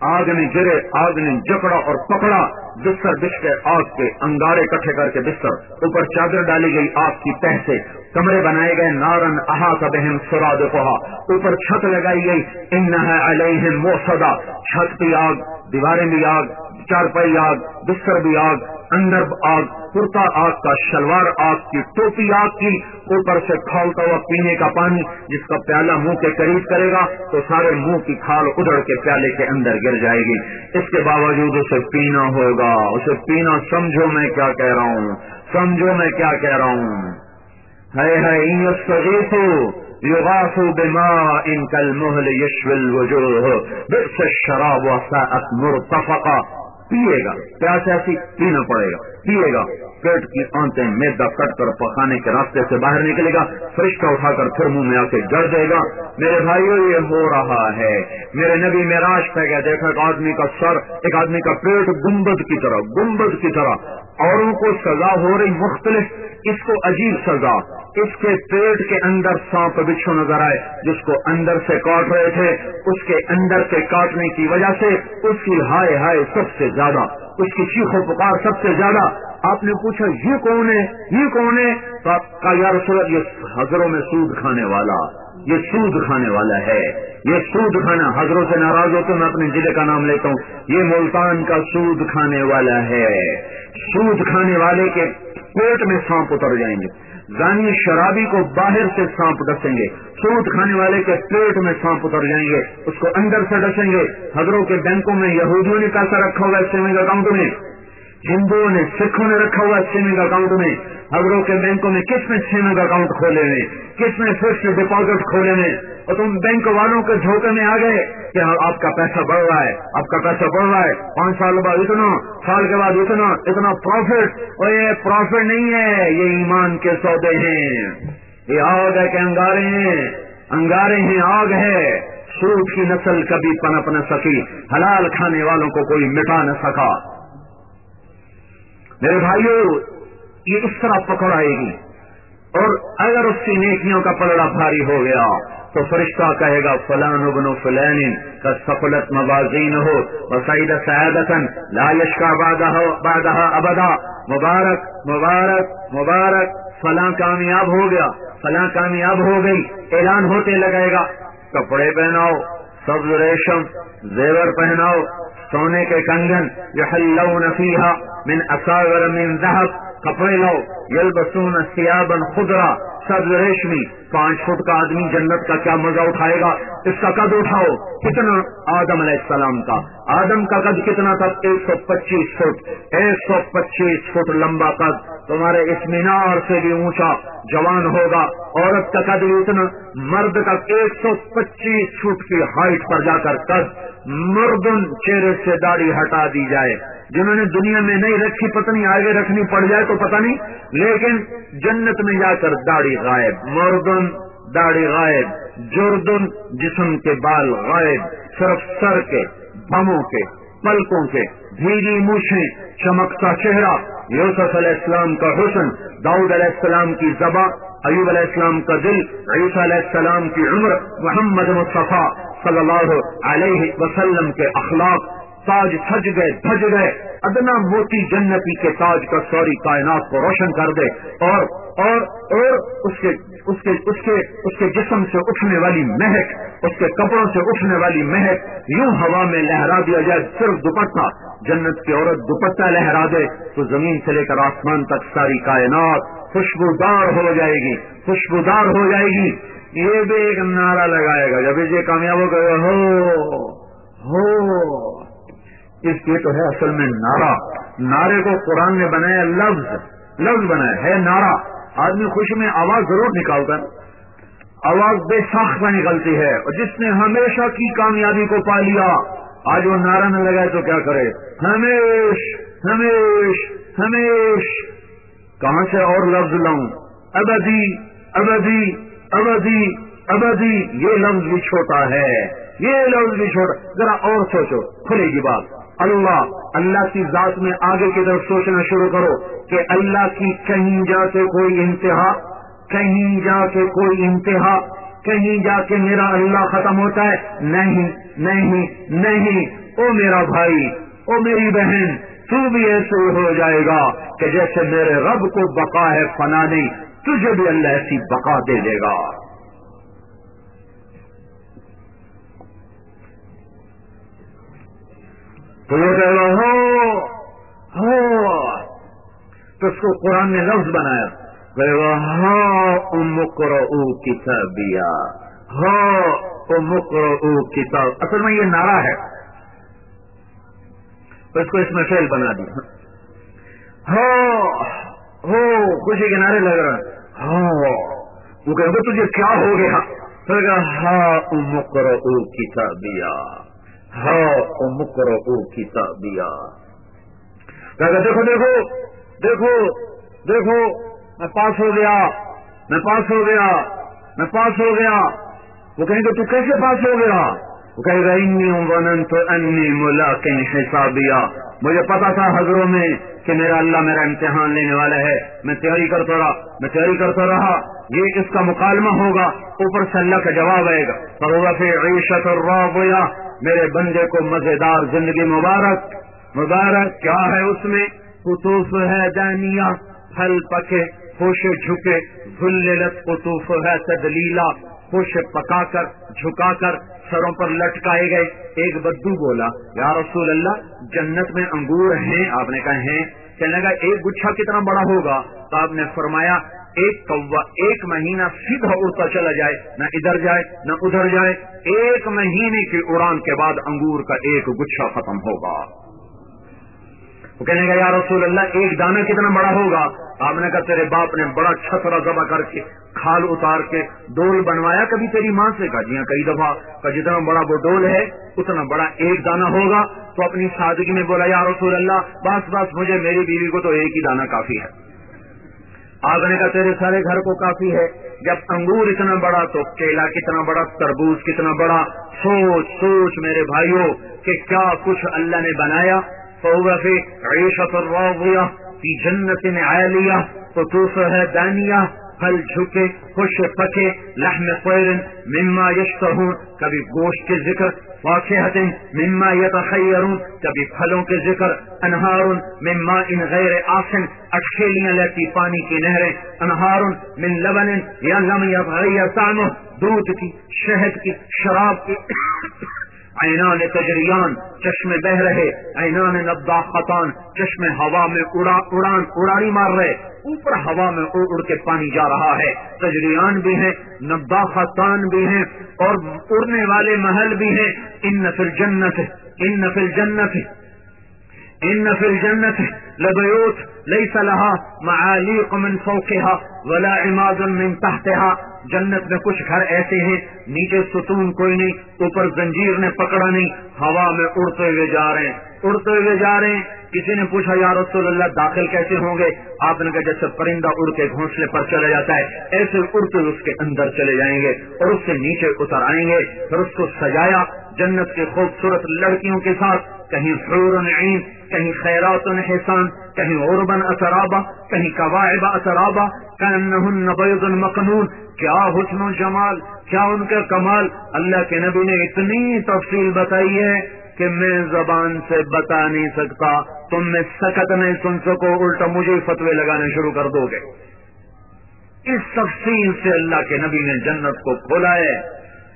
آگ نے گرے، آگ نے جکڑا اور پکڑا۔ بستر بچ کے آگ کے انگارے کٹھے کر کے بستر اوپر چادر ڈالی گئی آگ کی تہ سے۔ کمرے بنائے گئے نارن احا کا بہن سراد اوپر چھت لگائی گئی۔ ان علیہم موسدا۔ چھت کی آگ، دیواریں بھی آگ۔ چارپائی آگ، بستر بھی آگ، اندر آگ، کرتا آگ کا شلوار آگ کی ٹوپی آگ کی، اوپر سے کھولتا ہوا پینے کا پانی جس کا پیالہ منہ کے قریب کرے گا تو سارے منہ کی کھال ادڑ کے پیالے کے اندر گر جائے گی۔ اس کے باوجود اسے پینا ہوگا۔ اسے پینا سمجھو میں کیا کہہ رہا ہوں۔ سمجھو میں کیا کہہ رہا ہوں۔ ہے ہے یوغاسو بما ان کل محل یشول وجوہ بس شراب وساعت مرتفقہ۔ پیے گا پیاس ایسی پینا پڑے گا پیے گا۔ پیٹ کی آنتے میدا کٹ کر پکانے کے راستے سے باہر نکلے گا، فرشتہ اٹھا کر پھر منہ میں آ کے جڑ دے گا۔ میرے بھائیو، یہ ہو رہا ہے۔ میرے نبی میں راج پہ گیا دیکھا ایک آدمی کا سر، ایک آدمی کا پیٹ گنبد کی طرح، گنبد کی طرح۔ اوروں کو سزا ہو رہی مختلف، اس کو عجیب سزا۔ اس کے پیٹ کے اندر سانپ بچھو نظر آئے، جس کو اندر سے کاٹ رہے تھے۔ اس کے اندر سے کاٹنے کی وجہ سے اس کی ہائے ہائے سب سے زیادہ اس کی چیخ و پکار سب سے زیادہ آپ نے پوچھا، یہ کون ہے؟ یہ کون ہے؟ تو آپ کا یار رسول یہ حضروں میں سود کھانے والا، یہ سود کھانے والا ہے۔ یہ سود کھانا، حضروں سے ناراض ہوتے میں اپنے ضلع کا نام لیتا ہوں۔ یہ ملتان کا سود کھانے والا ہے۔ سود کھانے والے کے پیٹ میں سانپ اتر جائیں گے۔ زانی شرابی کو باہر سے سانپ ڈسیں گے۔ سوٹ کھانے والے کے پیٹ میں سانپ اتر جائیں گے۔ اس کو اندر سے ڈسیں گے۔ حضروں کے بینکوں میں یہودیوں نے پیسہ رکھا ہوگا سیونگ اکاؤنٹ میں ہندوؤں نے سکھوں نے رکھا ہوا سیونگ اکاؤنٹ میں حضروں کے بینکوں میں کس میں سیونگ اکاؤنٹ کھولے ہوئے؟ کس میں فکس ڈپازٹ کھولے ہوئے؟ اور تم بینک والوں کے جھوکے میں آ گئے کہ آپ کا پیسہ بڑھ رہا ہے، آپ کا پیسہ بڑھ رہا ہے، پانچ سال بعد اتنا، سال کے بعد اتنا اتنا پروفٹ اور یہ پروفٹ نہیں ہے، یہ ایمان کے سودے ہیں۔ یہ آگ ہے کہ انگارے ہیں انگارے ہیں، آگ ہے۔ سوٹ کی نسل کبھی پنپ نہ سکی، حلال کھانے والوں کو کوئی مٹا نہ سکا۔ میرے بھائیو، یہ اس طرح پکڑ آئے گی۔ اور اگر اس کی نیکیوں کا پلڑا بھاری ہو گیا، تو فرشتہ کہے گا، فلان ابن فلین کا سفلت موازین ہو سعید سعیدن لالش کا بادہ بادہ ابدا۔ مبارک مبارک مبارک، فلاں کامیاب ہو گیا، فلاں کامیاب ہو گئی۔ اعلان ہوتے لگائے گا، کپڑے پہناؤ، سبز ریشم، زیور پہناؤ سونے کے کنگن یہ نفیحا من اصاور من ذهب کپڑے لو۔ یل بسون سیابن خدرا سبز ریشمی، پانچ فٹ کا آدمی جنت کا کیا مزہ اٹھائے گا؟ اس کا قد اٹھاؤ، کتنا آدم علیہ السلام کا؟ آدم کا قد کتنا تھا؟ ایک سو پچیس فٹ، ایک سو پچیس فٹ لمبا قد۔ تمہارے اس مینار سے بھی اونچا جوان ہوگا، عورت کا قد اتنا، مرد کا ایک سو پچیس فٹ کی ہائٹ پر جا کر قد مردن چہرے سے داڑھی ہٹا دی جائے۔ جنہوں نے دنیا میں نہیں رکھی پتنی آگے رکھنی پڑ جائے تو پتہ نہیں۔ لیکن جنت میں جا کر داڑھی غائب، مردن، داڑھی غائب، جردن جسم کے بال غائب، صرف سر کے، بموں کے، پلکوں کے، بھیگی موچھیں، چمکتا چہرہ، یوسف علیہ السلام کا حسن، داؤد علیہ السلام کی زباں ایوب علیہ السلام کا دل، عیسیٰ علیہ السلام کی عمر، محمد مصطفیٰ صلی اللہ علیہ وسلم کے اخلاق۔ تاج سج گئے، بھج گئے۔ ادنا موتی جنتی کے تاج کا سوری کائنات کو روشن کر دے۔ اور اور اور اس کے اس کے اس کے اس کے جسم سے اٹھنے والی مہک، اس کے کپڑوں سے اٹھنے والی مہک۔ یوں ہوا میں لہرا دیا جائے صرف دوپٹہ۔ جنت کی عورت دوپٹہ لہرا دے تو زمین سے لے کر آسمان تک ساری کائنات خوشبودار ہو جائے گی۔ خوشبودار ہو جائے گی۔ یہ بھی ایک نعرہ لگائے گا۔ جب یہ کامیاب ہو گئے، ہو ہو۔ اس لیے تو ہے اصل میں نعرہ۔ نعرے کو قرآن نے بنایا لفظ لفظ بنایا ہے نعرہ۔ آدمی خوشی میں آواز ضرور نکالتا ہے۔ آواز بے ساختہ نکلتی ہے۔ اور جس نے ہمیشہ کی کامیابی کو پا لیا، آج وہ نعرہ نہ لگائے تو کیا کرے؟ ہمیش ہمیش ہمیش۔ کہاں سے اور لفظ لاؤں؟ ابدی ابدی ابدی ابدی۔ یہ لفظ بھی چھوٹا ہے۔ یہ لفظ بھی چھوٹا۔ ذرا اور سوچو، کھلے گی بات۔ اللہ اللہ کی ذات میں آگے کی طرف سوچنا شروع کرو کہ اللہ کی کہیں جا کے کوئی انتہا، کہیں جا کے کوئی انتہا، کہیں جا کے میرا اللہ ختم ہوتا ہے۔ نہیں نہیں نہیں۔ او میرا بھائی، او میری بہن، تو بھی ایسے ہو جائے گا کہ جیسے میرے رب کو بقا ہے فنا نہیں، تجھے بھی اللہ ایسی بقا دے دے گا۔ تو وہ کہہ رہا ہو، تو اس کو قرآن نے لفظ بنایا۔ کہ ہاں مکر او کتابیا۔ ہاں مکر او کتاب۔ اصل میں یہ نعرہ ہے۔ تو اس کو اس میں فیل بنا دیا۔ ہاں ہو، خوشی کے نعرے لگ رہا ہاں وہ کہ تجھے کیا ہو گیا؟ تو ہاں مکر او کتابیا۔ ہاں مکر او کتابیا دیکھو دیکھو دیکھو دیکھو، میں پاس ہو گیا، میں پاس ہو گیا، میں پاس ہو گیا۔ وہ کہیں گے، تو کیسے پاس ہو گیا؟ وہ کہے گا ونن تو انی ملاقن حسابیا مجھے پتا تھا حضروں میں کہ میرا اللہ میرا امتحان لینے والا ہے۔ میں تیاری کرتا رہا، میں تیاری کرتا رہا۔ یہ اس کا مکالمہ ہوگا، اوپر سے اللہ کا جواب آئے گا۔ عیشت اور میرے بندے کو مزیدار زندگی مبارک۔ مبارک کیا ہے اس میں؟ قطوف ہے دانیا پھل پکے خوش جھکے لت قطوف ہے تدلیلا خوش پکا کر، جھکا کر سروں پر لٹکائے گئے۔ ایک بدو بولا، یا رسول اللہ، جنت میں انگور ہیں؟ آپ نے کہا ہیں۔ کہنے لگا، ایک گچھا کتنا بڑا ہوگا؟ تو آپ نے فرمایا ایک کوا ایک مہینہ سیدھا اڑتا چلا جائے، نہ ادھر جائے، نہ ادھر جائے۔ ایک مہینے کی اڑان کے بعد انگور کا ایک گچھا ختم ہوگا۔ وہ کہنے کا یا رسول اللہ، ایک دانہ کتنا بڑا ہوگا؟ آپ نے کہا، تیرے باپ نے بڑا چھترا ذبح کر کے کھال اتار کے ڈول بنوایا کبھی تیری ماں سے؟ کہا جی ہاں کئی دفعہ۔ کا جتنا بڑا وہ ڈول ہے، اتنا بڑا ایک دانہ ہوگا۔ تو اپنی سادگی میں بولا، یا رسول اللہ، بس بس، مجھے میری بیوی کو تو ایک ہی دانہ کافی ہے۔ آپ نے کہا تیرے سارے گھر کو کافی ہے۔ جب انگور اتنا بڑا تو کیلا کتنا بڑا، تربوز کتنا بڑا۔ سوچ سوچ میرے بھائیوں کہ کیا کچھ اللہ نے بنایا۔ عیشت الراضیہ، فی جنت عالیہ تو دوسرا ہے دانیہ۔ پھل جھکے، خوش پکے، لحم طیر مما یشتہون، کبھی گوشت کے ذکر واقعات مما یتخیرون، کبھی پھلوں کے ذکر انہار مما ان غیر آسن، اٹھیلیاں لیتی پانی کی نہریں انہار من لبن یا لم یتغیر طعمه دودھ کی، شہد کی، شراب کی اینان تجریان چشمے بہ رہے اینان نبدا خطان چشمے ہوا میں اڑا، اڑان، اڑانی مار رہے، اوپر ہوا میں اڑ اڑ کے پانی جا رہا ہے۔ تجریان بھی ہیں نبدا خطان بھی ہیں، اور اڑنے والے محل بھی ہیں۔ ان نفل جنت ان نفل جنت ان نفل جنت لبیوت ليس لها معاليق من فوقها ولا عماد من تحتها. جنت میں کچھ گھر ایسے ہیں، نیچے ستون کوئی نہیں، اوپر زنجیر نے پکڑا نہیں، ہوا میں اڑتے ہوئے جا رہے ہیں۔ اڑتے ہوئے جا رہے ہیں۔ کسی نے پوچھا، یا رسول اللہ، داخل کیسے ہوں گے؟ آپ نے کہا، جیسے پرندہ اڑ کے گھونسلے پر چلا جاتا ہے، ایسے اڑتے اس کے اندر چلے جائیں گے اور اس سے نیچے اتر آئیں گے۔ پھر اس کو سجایا، جنت کے خوبصورت لڑکیوں کے ساتھ کہیں حور عین کہیں خیرات حسان کہیں عربن اثرابا، کہیں قواعب اثرابا بیض مقنون، کیا حسن و جمال، کیا ان کا کمال؟ اللہ کے نبی نے اتنی تفصیل بتائی ہے کہ میں زبان سے بتا نہیں سکتا۔ تم میں سکت نہیں سن سکو، الٹا مجھے فتوے لگانے شروع کر دو گے۔ اس تفصیل سے اللہ کے نبی نے جنت کو کھولا ہے۔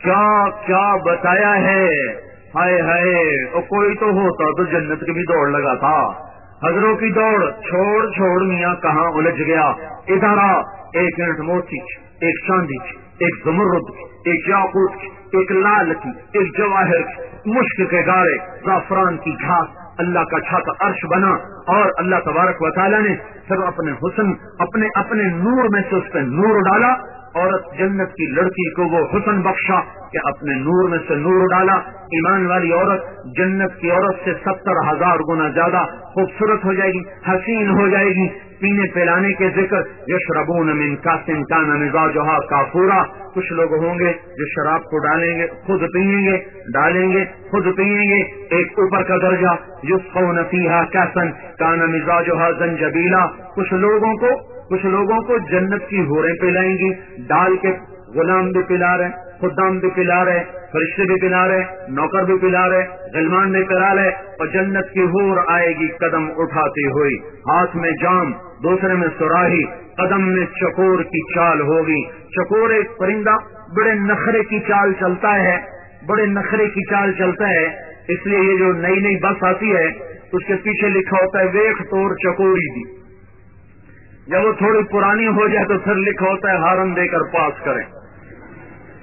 کیا کیا بتایا ہے؟ ہائے ہائے کوئی تو ہوتا تو جنت کی بھی دوڑ لگا تھا۔ حضروں کی دوڑ، چھوڑ چھوڑ میاں کہاں الجھ گیا۔ ادھر ایک منٹ موتی ایک چاندی ایک زمرد ایک یاقوت ایک لال کی، ایک جواہر مشک کے گارے، زعفران کی گھاس اللہ کا چھت عرش بنا۔ اور اللہ تبارک و تعالیٰ نے سب اپنے حسن، اپنے اپنے نور میں سے اس پہ نور ڈالا۔ عورت جنت کی لڑکی کو وہ حسن بخشا کہ اپنے نور میں سے نور ڈالا۔ ایمان والی عورت جنت کی عورت سے ستر ہزار گنا زیادہ خوبصورت ہو جائے گی، حسین ہو جائے گی۔ پینے پلانے کے ذکر یش ربون من کا سمکان مزاج کا پورا کچھ لوگ ہوں گے جو شراب کو ڈالیں گے، خود پیئیں گے، ڈالیں گے، خود پیئیں گے۔ ایک اوپر کا درجہ یوس کو نفیحہ کیسن کانا مزاج زنجبیلا۔ کچھ لوگوں کو کچھ لوگوں کو جنت کی ہوریں پلائیں گی ڈال کے غلام بھی پلا رہے خدام بھی پلا رہے فرشتے بھی پلا رہے نوکر بھی پلا رہے غلمان بھی پلا رہے اور جنت کی ہور آئے گی، قدم اٹھاتی ہوئی۔ ہاتھ میں جام، دوسرے میں سوراہی، قدم میں چکور کی چال ہوگی۔ چکور ایک پرندہ بڑے نخرے کی چال چلتا ہے، بڑے نخرے کی چال چلتا ہے، اس لیے یہ جو نئی نئی بس آتی ہے، اس کے پیچھے لکھا ہوتا ہے ویخ توڑ چکوری دی۔ جب وہ تھوڑی پرانی ہو جائے تو پھر لکھا ہوتا ہے ہارن دے کر پاس کریں۔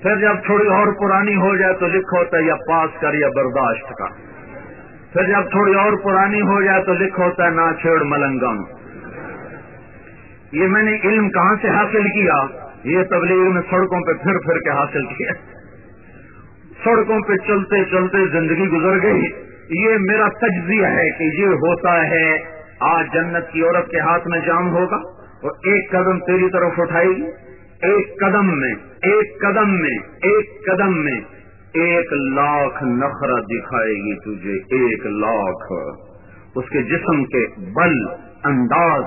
پھر جب تھوڑی اور پرانی ہو جائے تو لکھا ہوتا ہے یا پاس کر یا برداشت کا پھر جب تھوڑی اور پرانی ہو جائے تو لکھا ہوتا ہے نا چھیڑ ملنگم۔ یہ میں نے علم کہاں سے حاصل کیا؟ یہ تبلیغ میں سڑکوں پہ پھر پھر کے حاصل کیا۔ سڑکوں پہ چلتے چلتے زندگی گزر گئی۔ یہ میرا تجزیہ ہے کہ یہ ہوتا ہے۔ آج جنت کی عورت کے ہاتھ میں جام ہوگا اور ایک قدم تیری طرف اٹھائے گی۔ ایک قدم میں، ایک قدم میں، ایک قدم میں۔ ایک لاکھ نخرا دکھائے گی تجھے، ایک لاکھ۔ اس کے جسم کے بل، انداز،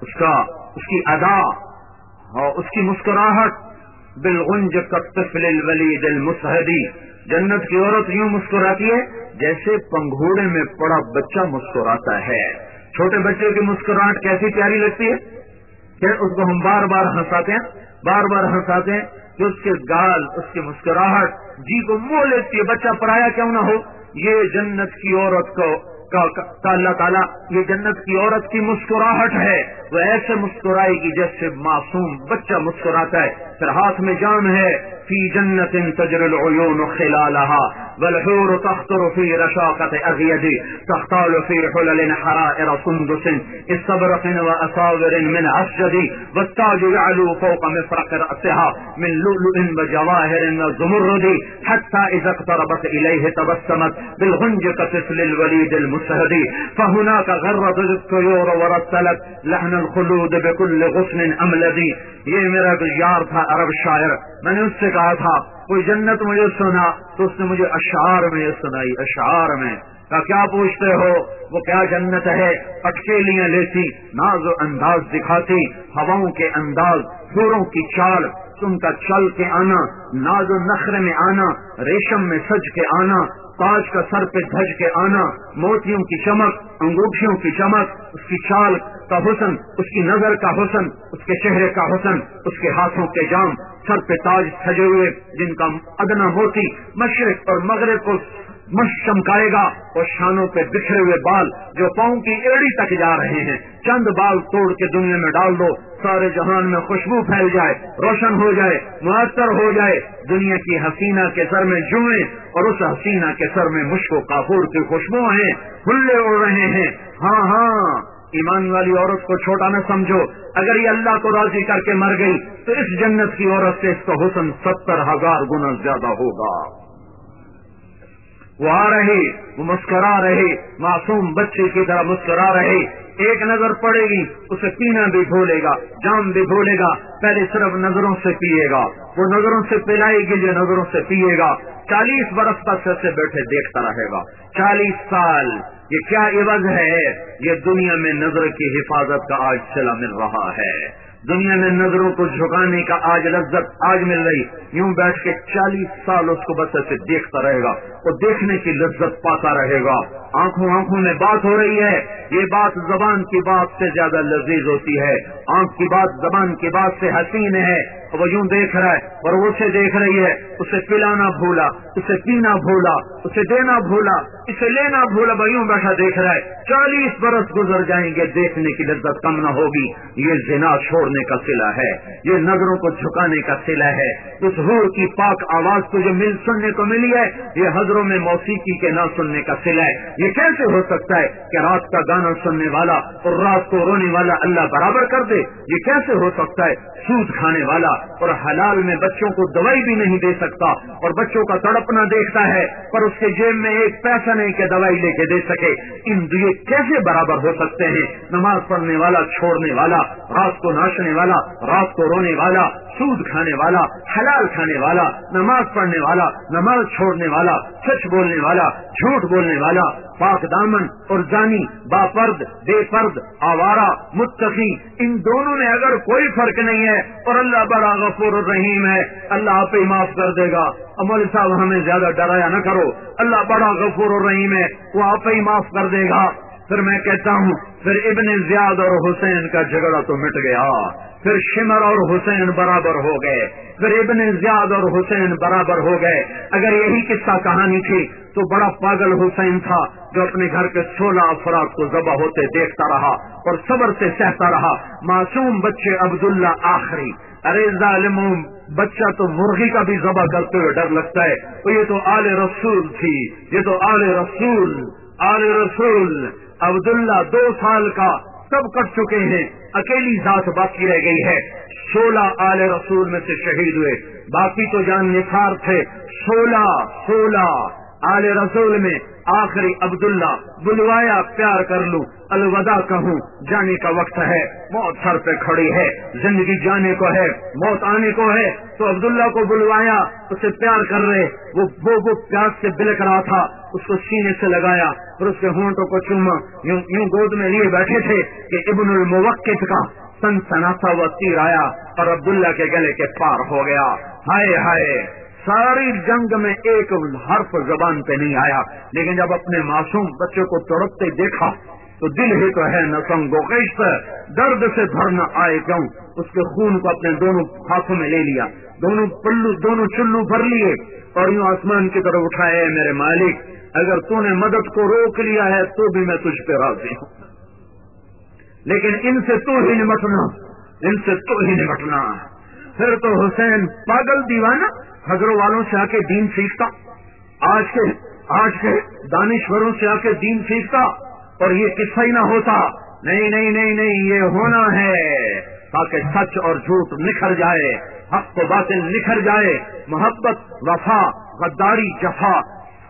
اس کا، اس کی ادا اور اس کی مسکراہٹ۔ بالغنج کتفل الولید المسحدی جنت کی عورت یوں مسکراتی ہے جیسے پنگھوڑے میں پڑا بچہ مسکراتا ہے۔ چھوٹے بچے کی مسکراہٹ کیسی پیاری لگتی ہے؟ کہ اس کو ہم بار بار ہنساتے ہیں، بار بار ہنساتے ہیں کہ اس کے گال، اس کی مسکراہٹ جی کو منہ لیتی ہے، بچہ پرایا کیوں نہ ہو؟ یہ جنت کی عورت کو، کا اللہ تعالیٰ، یہ جنت کی عورت کی مسکراہٹ ہے۔ وہ ایسے مسکرائے گی جیسے معصوم بچہ مسکراتا ہے۔ پھر ہاتھ میں جان ہے۔ فی جنت تجر العیون خلالها والحور تخطر في رشاقة أغيد تختال في حلل حرائر سندس استبرق وأصابر من عسجد والتاج يعلو فوق مفرق رأسها من لؤلؤ وجواهر وزمرد حتى إذا اقتربت إليه تبسمت بالغنجة طفل الوليد المسهد فهناك غرد الطيور ورسلت لحن الخلود بكل غصن أملدي یہ میرا یار تھا عرب شاعر میں نے اس سے کہا تھا، کوئی جنت مجھے سنا، تو اس نے مجھے اشعار میں یہ سنائی، اشعار میں۔ کا کیا پوچھتے ہو؟ وہ کیا جنت ہے؟ اٹکیلیاں لیتی، ناز و انداز دکھاتی، ہواؤں کے انداز سوروں کی چال، تم کا چل کے آنا، ناز و نخر میں آنا، ریشم میں سج کے آنا، تاج کا سر پہ دھج کے آنا، موتیوں کی چمک، انگوٹھیوں کی چمک، اس کی چال کا حسن، اس کی نظر کا حسن، اس کے چہرے کا حسن، اس کے ہاتھوں کے جام سر پہ تاج سجے ہوئے جن کا ادنا موتی مشرق اور مغرب کو مش چمکائے گا اور شانوں پہ بکھرے ہوئے بال جو پاؤں کی ایڑی تک جا رہے ہیں۔ چند بال توڑ کے دنیا میں ڈال دو، سارے جہان میں خوشبو پھیل جائے، روشن ہو جائے معطر ہو جائے۔ دنیا کی حسینہ کے سر میں جوئیں اور اس حسینہ کے سر میں مشک و کافور کی خوشبو ہیں۔ کھلے اڑ رہے ہیں۔ ہاں ہاں۔ ایمان والی عورت کو چھوٹا نہ سمجھو۔ اگر یہ اللہ کو راضی کر کے مر گئی، تو اس جنت کی عورت سے اس کا حسن ستر ہزار گنا زیادہ ہوگا۔ وہ آ رہے، وہ مسکرا رہے، معصوم بچے کی طرح مسکرا رہے۔ ایک نظر پڑے گی، اسے پینا بھی بھولے گا جام بھی بھولے گا۔ پہلے صرف نظروں سے پیے گا۔ وہ نظروں سے پلائے گی جو نظروں سے پیے گا۔ چالیس برس تک سے بیٹھے دیکھتا رہے گا۔ چالیس سال یہ کیا عوض ہے؟ یہ دنیا میں نظر کی حفاظت کا آج چلا مل رہا ہے۔ دنیا میں نظروں کو جھکانے کا آج لذت آج مل رہی۔ یوں بیٹھ کے چالیس سال اس کو بس سے دیکھتا رہے گا اور دیکھنے کی لذت پاتا رہے گا۔ آنکھوں آنکھوں میں بات ہو رہی ہے۔ یہ بات زبان کی بات سے زیادہ لذیذ ہوتی ہے۔ آنکھ کی بات زبان کی بات سے حسین ہے۔ وہ یوں دیکھ رہا ہے اور وہ اسے دیکھ رہی ہے۔ اسے پلانا بھولا، اسے پینا بھولا، اسے دینا بھولا، اسے لینا بھولا، وہ یوں بیٹھا دیکھ رہا ہے۔ چالیس برس گزر جائیں گے، دیکھنے کی لذت کم نہ ہوگی۔ یہ زنا چھوڑنے کا سلا ہے۔ یہ نظروں کو جھکانے کا سلا ہے۔ اس ہور کی پاک آواز کو جو مل، سننے کو ملی ہے۔ یہ حضروں میں موسیقی کے نہ سننے کا سلا ہے۔ یہ کیسے ہو سکتا ہے کہ رات کا گانا سننے والا اور رات کو رونے والا اللہ برابر کر دے؟ یہ کیسے ہو سکتا ہے سود کھانے والا اور حلال میں بچوں کو دوائی بھی نہیں دے سکتا اور بچوں کا تڑپنا دیکھتا ہے پر اس کے جیب میں ایک پیسہ نہیں کہ دوائی لے کے دے سکے؟ ان یہ کیسے برابر ہو سکتے ہیں؟ نماز پڑھنے والا، چھوڑنے والا، رات کو ناچنے والا، رات کو رونے والا، سود کھانے والا، حلال کھانے والا، نماز پڑھنے والا، نماز چھوڑنے والا، سچ بولنے والا، جھوٹ بولنے والا پاک دامن اور جانی با پرد بے پرد آوارہ، متقی، ان دونوں میں اگر کوئی فرق نہیں ہے اور اللہ بڑا غفور الرحیم ہے، اللہ آپ ہی معاف کر دے گا۔ امول صاحب، ہمیں زیادہ ڈرایا نہ کرو۔ اللہ بڑا غفور الرحیم ہے، وہ آپ ہی معاف کر دے گا۔ پھر میں کہتا ہوں، پھر ابن زیاد اور حسین کا جھگڑا تو مٹ گیا۔ پھر شمر اور حسین برابر ہو گئے۔ پھر ابن زیاد اور حسین برابر ہو گئے۔ اگر یہی قصہ کہانی تھی تو بڑا پاگل حسین تھا جو اپنے گھر کے سولہ افراد کو ذبح ہوتے دیکھتا رہا اور صبر سے سہتا رہا۔ معصوم بچے عبداللہ آخری۔ ارے ظالم بچہ تو مرغی کا بھی ذبح کرتے ہوئے ڈر لگتا ہے۔ تو یہ تو آل رسول تھی۔ یہ تو آل رسول۔ آل رسول۔ عبداللہ دو سال کا سب کٹ چکے ہیں۔ اکیلی ذات باقی رہ گئی ہے۔ سولہ آل رسول میں سے شہید ہوئے۔ باقی تو جان نثار تھے۔ سولہ سولہ۔ آل رسول میں آخری عبداللہ بلوایا پیار کر لوں الوداع کہوں جانے کا وقت ہے موت سر پہ کھڑی ہے زندگی جانے کو ہے موت آنے کو ہے۔ تو عبداللہ کو بلوایا اسے پیار کر رہے وہ وہ, وہ پیاس سے بلک رہا تھا اس کو سینے سے لگایا اور اس کے ہونٹوں کو چوما۔ یوں یوں گود میں لیے بیٹھے تھے کہ ابن الموقف کا سن سناسا و تیر آیا اور عبداللہ کے گلے کے پار ہو گیا۔ ہائے ہائے! ساری جنگ میں ایک حرف زبان پہ نہیں آیا۔ لیکن جب اپنے معصوم بچوں کو تڑپتے دیکھا، تو دل ہی تو ہے نسم گوکیش درد سے بھرنا آئے کیوں؟ اس کے خون کو اپنے دونوں ہاتھوں میں لے لیا۔ دونوں پلو، دونوں چلو بھر لیے۔ اور یوں آسمان کی طرف اٹھائے میرے مالک، اگر تو نے مدد کو روک لیا ہے، تو بھی میں تجھ پہ راضی ہوں۔ لیکن ان سے تو ہی نمٹنا، ان سے تو ہی نمٹنا۔ پھر تو حسین پاگل دیوانہ حضروں والوں سے آ کے دین سیکھتا، آج کے آج کے دانشوروں سے آ کے دین سیکھتا، اور یہ قصہ ہی نہ ہوتا۔ نہیں نہیں نہیں نہیں، یہ ہونا ہے۔ تاکہ سچ اور جھوٹ نکھر جائے، حق و باطل نکھر جائے، محبت، وفا، غداری، جفا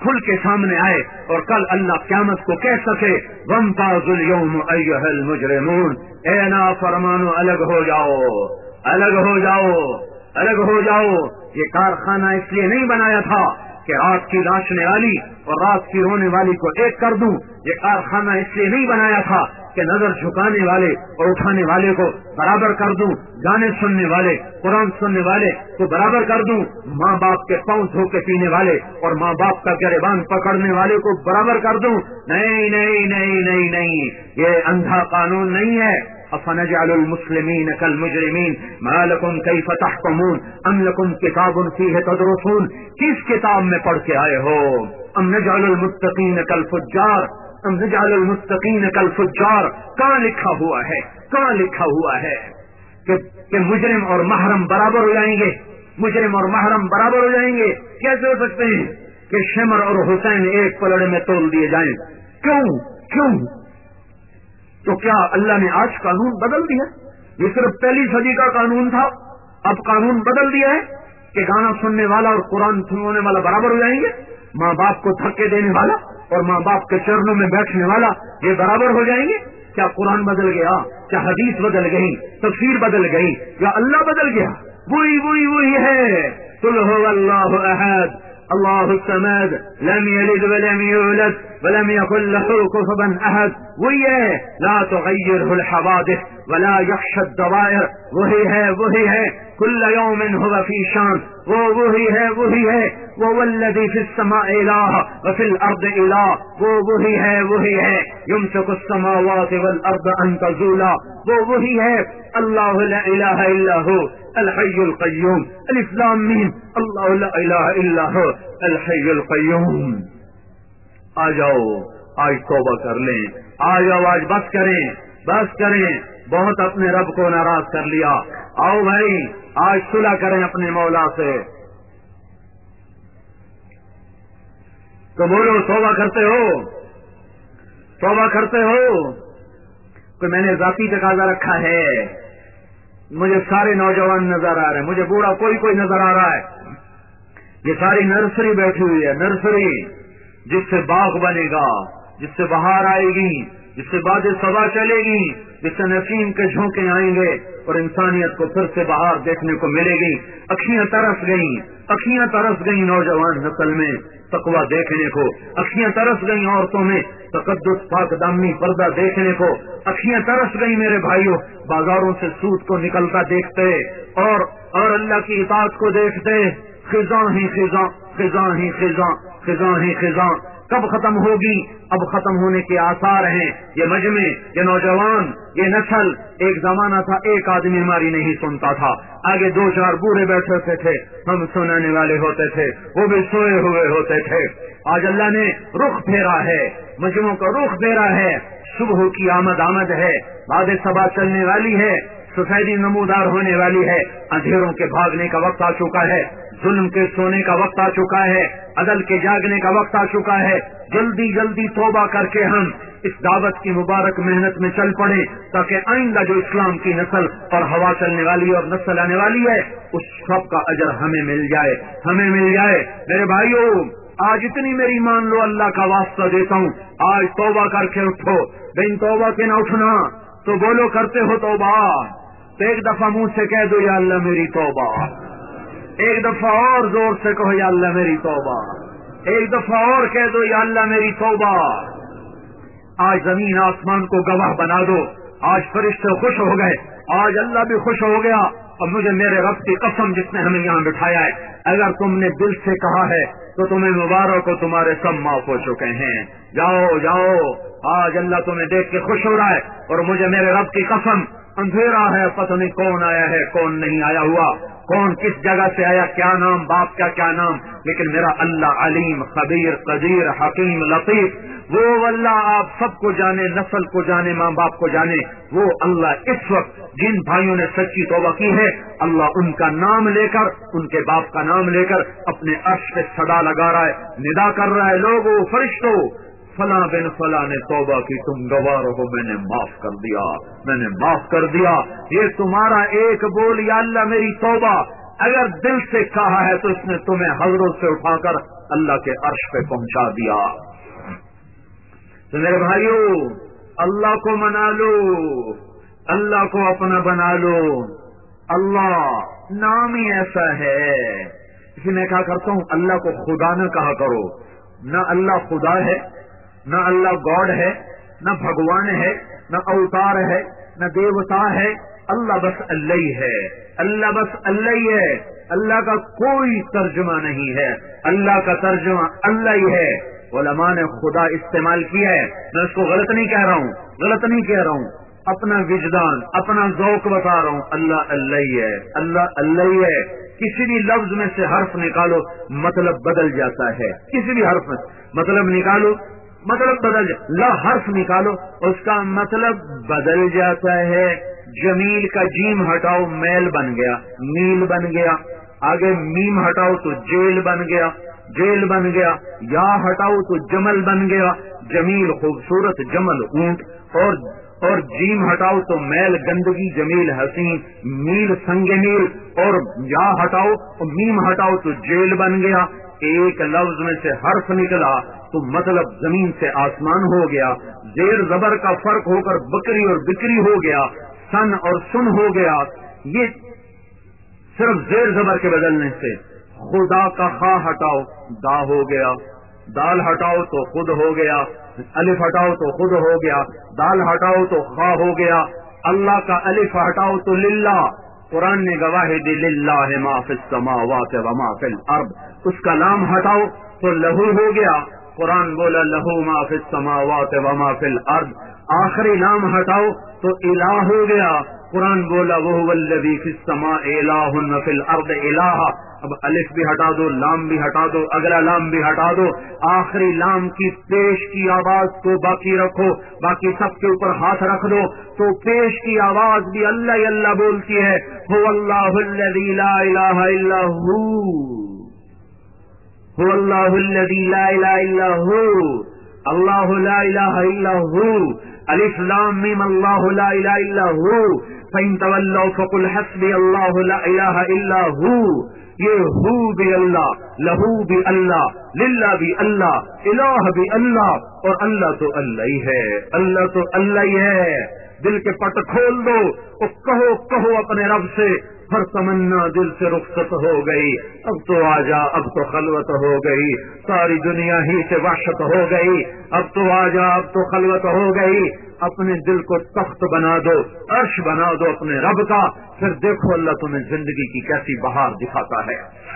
کھل کے سامنے آئے، اور کل اللہ قیامت کو کہہ سکے وم ایہل مجرمون اے نا فرمانو الگ ہو جاؤ۔ الگ ہو جاؤ، الگ ہو جاؤ۔ یہ کارخانہ اس لیے نہیں بنایا تھا کہ رات کی ناچنے والی اور رات کی رونے والی کو ایک کر دوں۔ یہ کارخانہ اس لیے نہیں بنایا تھا کہ نظر جھکانے والے اور اٹھانے والے کو برابر کر دوں، گانے سننے والے، قرآن سننے والے کو برابر کر دوں۔ ماں باپ کے پاؤں دھو کے پینے والے اور ماں باپ کا گریبان پکڑنے والے کو برابر کر دوں۔ نہیں نہیں نہیں نہیں نہیں، یہ اندھا قانون نہیں ہے۔ افنجعل المسلمین کالمجرمین ما لکم کیف تحکمون ام لکم کتاب فیہ تدرسون؟ کس کتاب میں پڑھ کے آئے ہو؟ ام نجعل المتقین کالفجار ام نجعل المتقین کالفجار کہاں لکھا ہوا ہے؟ کہاں لکھا ہوا ہے؟ کہ, کہ مجرم اور محرم برابر ہو جائیں گے؟ مجرم اور محرم برابر ہو جائیں گے؟ کیسے ہو سکتے ہیں کہ شمر اور حسین ایک پلڑے میں تول دیے جائیں؟ کیوں؟ کیوں؟ تو کیا اللہ نے آج قانون بدل دیا یہ صرف پہلی صدی کا قانون تھا، اب قانون بدل دیا ہے کہ گانا سننے والا اور قرآن سننے والا برابر ہو جائیں گے، ماں باپ کو تھکے دینے والا اور ماں باپ کے چرنوں میں بیٹھنے والا یہ برابر ہو جائیں گے؟ کیا قرآن بدل گیا؟ کیا حدیث بدل گئی؟ تفسیر بدل گئی؟ یا اللہ بدل گیا؟ وہی وہی وہی ہے۔ اللہ احد الله السماد لم يلد ولم يولد ولم يكن له كفبا أحد. ويه لا تغيره الحوادث ولا يخشى الدوائر. وهي ہے وہی ہے كل يوم هو في شان. وہ وہی ہے وہی ہے وہ الذي في السماء اله وفي الارض اله وہ وہی ہے وہی ہے يمسك السماوات والارض ان تزولا. وہ وہی ہے اللہ لا الہ الا هو. الحي القيوم. الاسلام مين اللہ لا الہ الا هو. الحي القيوم. آ جاؤ، آج توبہ کر لیں۔ آ جاؤ، آج بس کریں بس کریں۔ بہت اپنے رب کو ناراض کر لیا۔ آؤ بھائی، آج صلح کریں اپنے مولا سے۔ تو بولو، توبہ کرتے ہو؟ توبہ کرتے ہو؟ تو میں نے ذاتی تقاضا رکھا ہے۔ مجھے سارے نوجوان نظر آ رہے ہیں۔ مجھے بوڑھا کوئی کوئی نظر آ رہا ہے۔ یہ ساری نرسری بیٹھی ہوئی ہے، نرسری۔ جس سے باغ بنے گا، جس سے باہر آئے گی، جس سے بعد سبا چلے گی، جس سے نسیم کے جھونکے آئیں گے اور انسانیت کو پھر سے باہر دیکھنے کو ملے گی۔ اکھیاں ترس گئیں، اکھیاں ترس گئیں نوجوان نسل میں تقوا دیکھنے کو۔ اکھیاں ترس گئیں عورتوں میں تقدس پاک دامی پردہ دیکھنے کو۔ اکھیاں ترس گئیں میرے بھائیوں بازاروں سے سود کو نکلتا دیکھتے اور اور اللہ کی اطاعت کو دیکھتے۔ خزاں ہی خزاں خزاں ہی خزاں۔ خزاں ہی خزاں، کب ختم ہوگی؟ اب ختم ہونے کے آثار ہیں۔ یہ مجمع، یہ نوجوان، یہ نسل۔ ایک زمانہ تھا، ایک آدمی ہماری نہیں سنتا تھا۔ آگے دو چار بوڑھے بیٹھے ہوتے تھے، ہم سنانے والے ہوتے تھے، وہ بھی سوئے ہوئے ہوتے تھے۔ آج اللہ نے رخ پھیرا ہے، مجموعوں کا رخ پھیرا ہے۔ صبح کی آمد آمد ہے باد سبا چلنے والی ہے، سفیدی نمودار ہونے والی ہے۔ اندھیروں کے بھاگنے کا وقت آ چکا ہے۔ ظلم کے سونے کا وقت آ چکا ہے، عدل کے جاگنے کا وقت آ چکا ہے۔ جلدی جلدی توبہ کر کے ہم اس دعوت کی مبارک محنت میں چل پڑے، تاکہ آئندہ جو اسلام کی نسل اور ہوا چلنے والی اور نسل آنے والی ہے، اس سب کا اجر ہمیں مل جائے، ہمیں مل جائے۔ میرے بھائیوں آج اتنی میری مان لو، اللہ کا واسطہ دیتا ہوں۔ آج توبہ کر کے اٹھو بین توبہ کے نہ اٹھنا۔ تو بولو، کرتے ہو توبہ۔ تو ایک دفعہ منہ سے کہہ دو، یا اللہ میری توبہ۔ ایک دفعہ اور زور سے کہو، یا اللہ میری توبہ۔ ایک دفعہ اور کہہ دو، یا اللہ میری توبہ۔ آج زمین آسمان کو گواہ بنا دو۔ آج فرشتے خوش ہو گئے۔ آج اللہ بھی خوش ہو گیا۔ اور مجھے میرے رب کی قسم جس نے ہمیں یہاں بٹھایا ہے۔ اگر تم نے دل سے کہا ہے، تو تمہیں مبارک کو تمہارے سب معاف ہو چکے ہیں۔ جاؤ جاؤ۔ آج اللہ تمہیں دیکھ کے خوش ہو رہا ہے۔ اور مجھے میرے رب کی قسم، اندھیرا ہے، پتہ نہیں کون آیا ہے، کون نہیں آیا ہوا۔ کون کس جگہ سے آیا، کیا نام، باپ کا کیا نام؟ لیکن میرا اللہ علیم، خبیر، قدیر، حکیم، لطیف، وہ اللہ آپ سب کو جانے، نسل کو جانے، ماں باپ کو جانے، وہ اللہ اس وقت جن بھائیوں نے سچی توبہ کی ہے، اللہ ان کا نام لے کر، ان کے باپ کا نام لے کر اپنے عرش پہ صدا لگا رہا ہے، ندا کر رہا ہے لوگوں فرشتوں فلاں بن فلاں نے توبہ کی، تم گوار ہو، میں نے معاف کر دیا، میں نے معاف کر دیا۔ یہ تمہارا ایک بول، یا اللہ میری توبہ۔ اگر دل سے کہا ہے تو اس نے تمہیں حضرت سے اٹھا کر اللہ کے عرش پہ پہنچا دیا۔ تو میرے بھائیو، اللہ کو منا لو، اللہ کو اپنا بنا لو۔ اللہ نام ہی ایسا ہے۔ اسی میں کہا کرتا ہوں، اللہ کو خدا نہ کہا کرو۔ نہ اللہ خدا ہے نہ اللہ گاڈ ہے، نہ بھگوان ہے، نہ اوتار ہے، نہ دیوتا ہے، اللہ بس اللہ ہی ہے۔ اللہ بس اللہ ہی ہے۔ اللہ کا کوئی ترجمہ نہیں ہے۔ اللہ کا ترجمہ اللہ ہی ہے۔ علماء نے خدا استعمال کیا ہے۔ میں اس کو غلط نہیں کہہ رہا ہوں، غلط نہیں کہہ رہا ہوں۔ اپنا وجدان، اپنا ذوق بتا رہا ہوں۔ اللہ اللہ ہی ہے۔ اللہ اللہ ہی ہے۔ کسی بھی لفظ میں سے حرف نکالو مطلب بدل جاتا ہے۔ کسی بھی حرف میں مطلب نکالو مطلب بدل لا حرف نکالو، اس کا مطلب بدل جاتا ہے۔ جمیل کا جیم ہٹاؤ میل بن گیا، میل بن گیا۔ آگے میم ہٹاؤ تو جیل بن گیا، جیل بن گیا۔ یا ہٹاؤ تو جمل بن گیا۔ جمیل خوبصورت جمل اونٹ، اور اور جیم ہٹاؤ تو میل گندگی جمیل حسین۔ میل سنگ میل، اور یا ہٹاؤ، میم ہٹاؤ تو جیل بن گیا۔ ایک لفظ میں سے حرف نکلا۔ تو مطلب زمین سے آسمان ہو گیا، زیر زبر کا فرق ہو کر بکری اور بکری ہو گیا، سن اور سن ہو گیا۔ یہ صرف زیر زبر کے بدلنے سے خدا کا خا ہٹاؤ، دا ہو گیا۔ دال ہٹاؤ تو خود ہو گیا، الف ہٹاؤ تو خود ہو گیا۔ دال ہٹاؤ تو خا ہو گیا۔ اللہ کا الف ہٹاؤ تو للہ۔ قرآن نے گواہ دی، للہ السماوات وما فی الارض۔ اس کا نام ہٹاؤ تو لہو ہو گیا۔ قرآن بولا لہو ما فی السماوات وما فی الارض، آخری نام ہٹاؤ تو الہ ہو گیا۔ قرآن بولا وہ فی السماء الہ فی الارض الہ اب الف بھی ہٹا دو، لام بھی ہٹا دو، اگلا لام بھی ہٹا دو۔ آخری لام کی پیش کی آواز کو باقی رکھو، باقی سب کے اوپر ہاتھ رکھ دو۔ تو پیش کی آواز بھی اللہ اللہ بولتی ہے۔ ہو اللہ لا الہ الا ہو هو الله الذي لا اله الا هو. الله لا اله الا هو. الف لام ميم، الله لا اله الا هو. فان تولوا فقل حسبي الله لا اله الا هو. یہ ہو بھی اللہ لہو بھی اللہ للہ بھی اللہ الہ بھی اللہ اور اللہ تو اللہ ہی ہے اللہ تو اللہ ہی ہے. دل کے پٹ کھول دو اور کہو کہو اپنے رب سے ہر تمنا دل سے رخصت ہو گئی۔ اب تو آ جا اب تو خلوت ہو گئی۔ ساری دنیا ہی سے وحشت ہو گئی۔ اب تو آ جا اب تو خلوت ہو گئی۔ اپنے دل کو تخت بنا دو، عرش بنا دو اپنے رب کا۔ پھر دیکھو اللہ تمہیں زندگی کی کیسی بہار دکھاتا ہے۔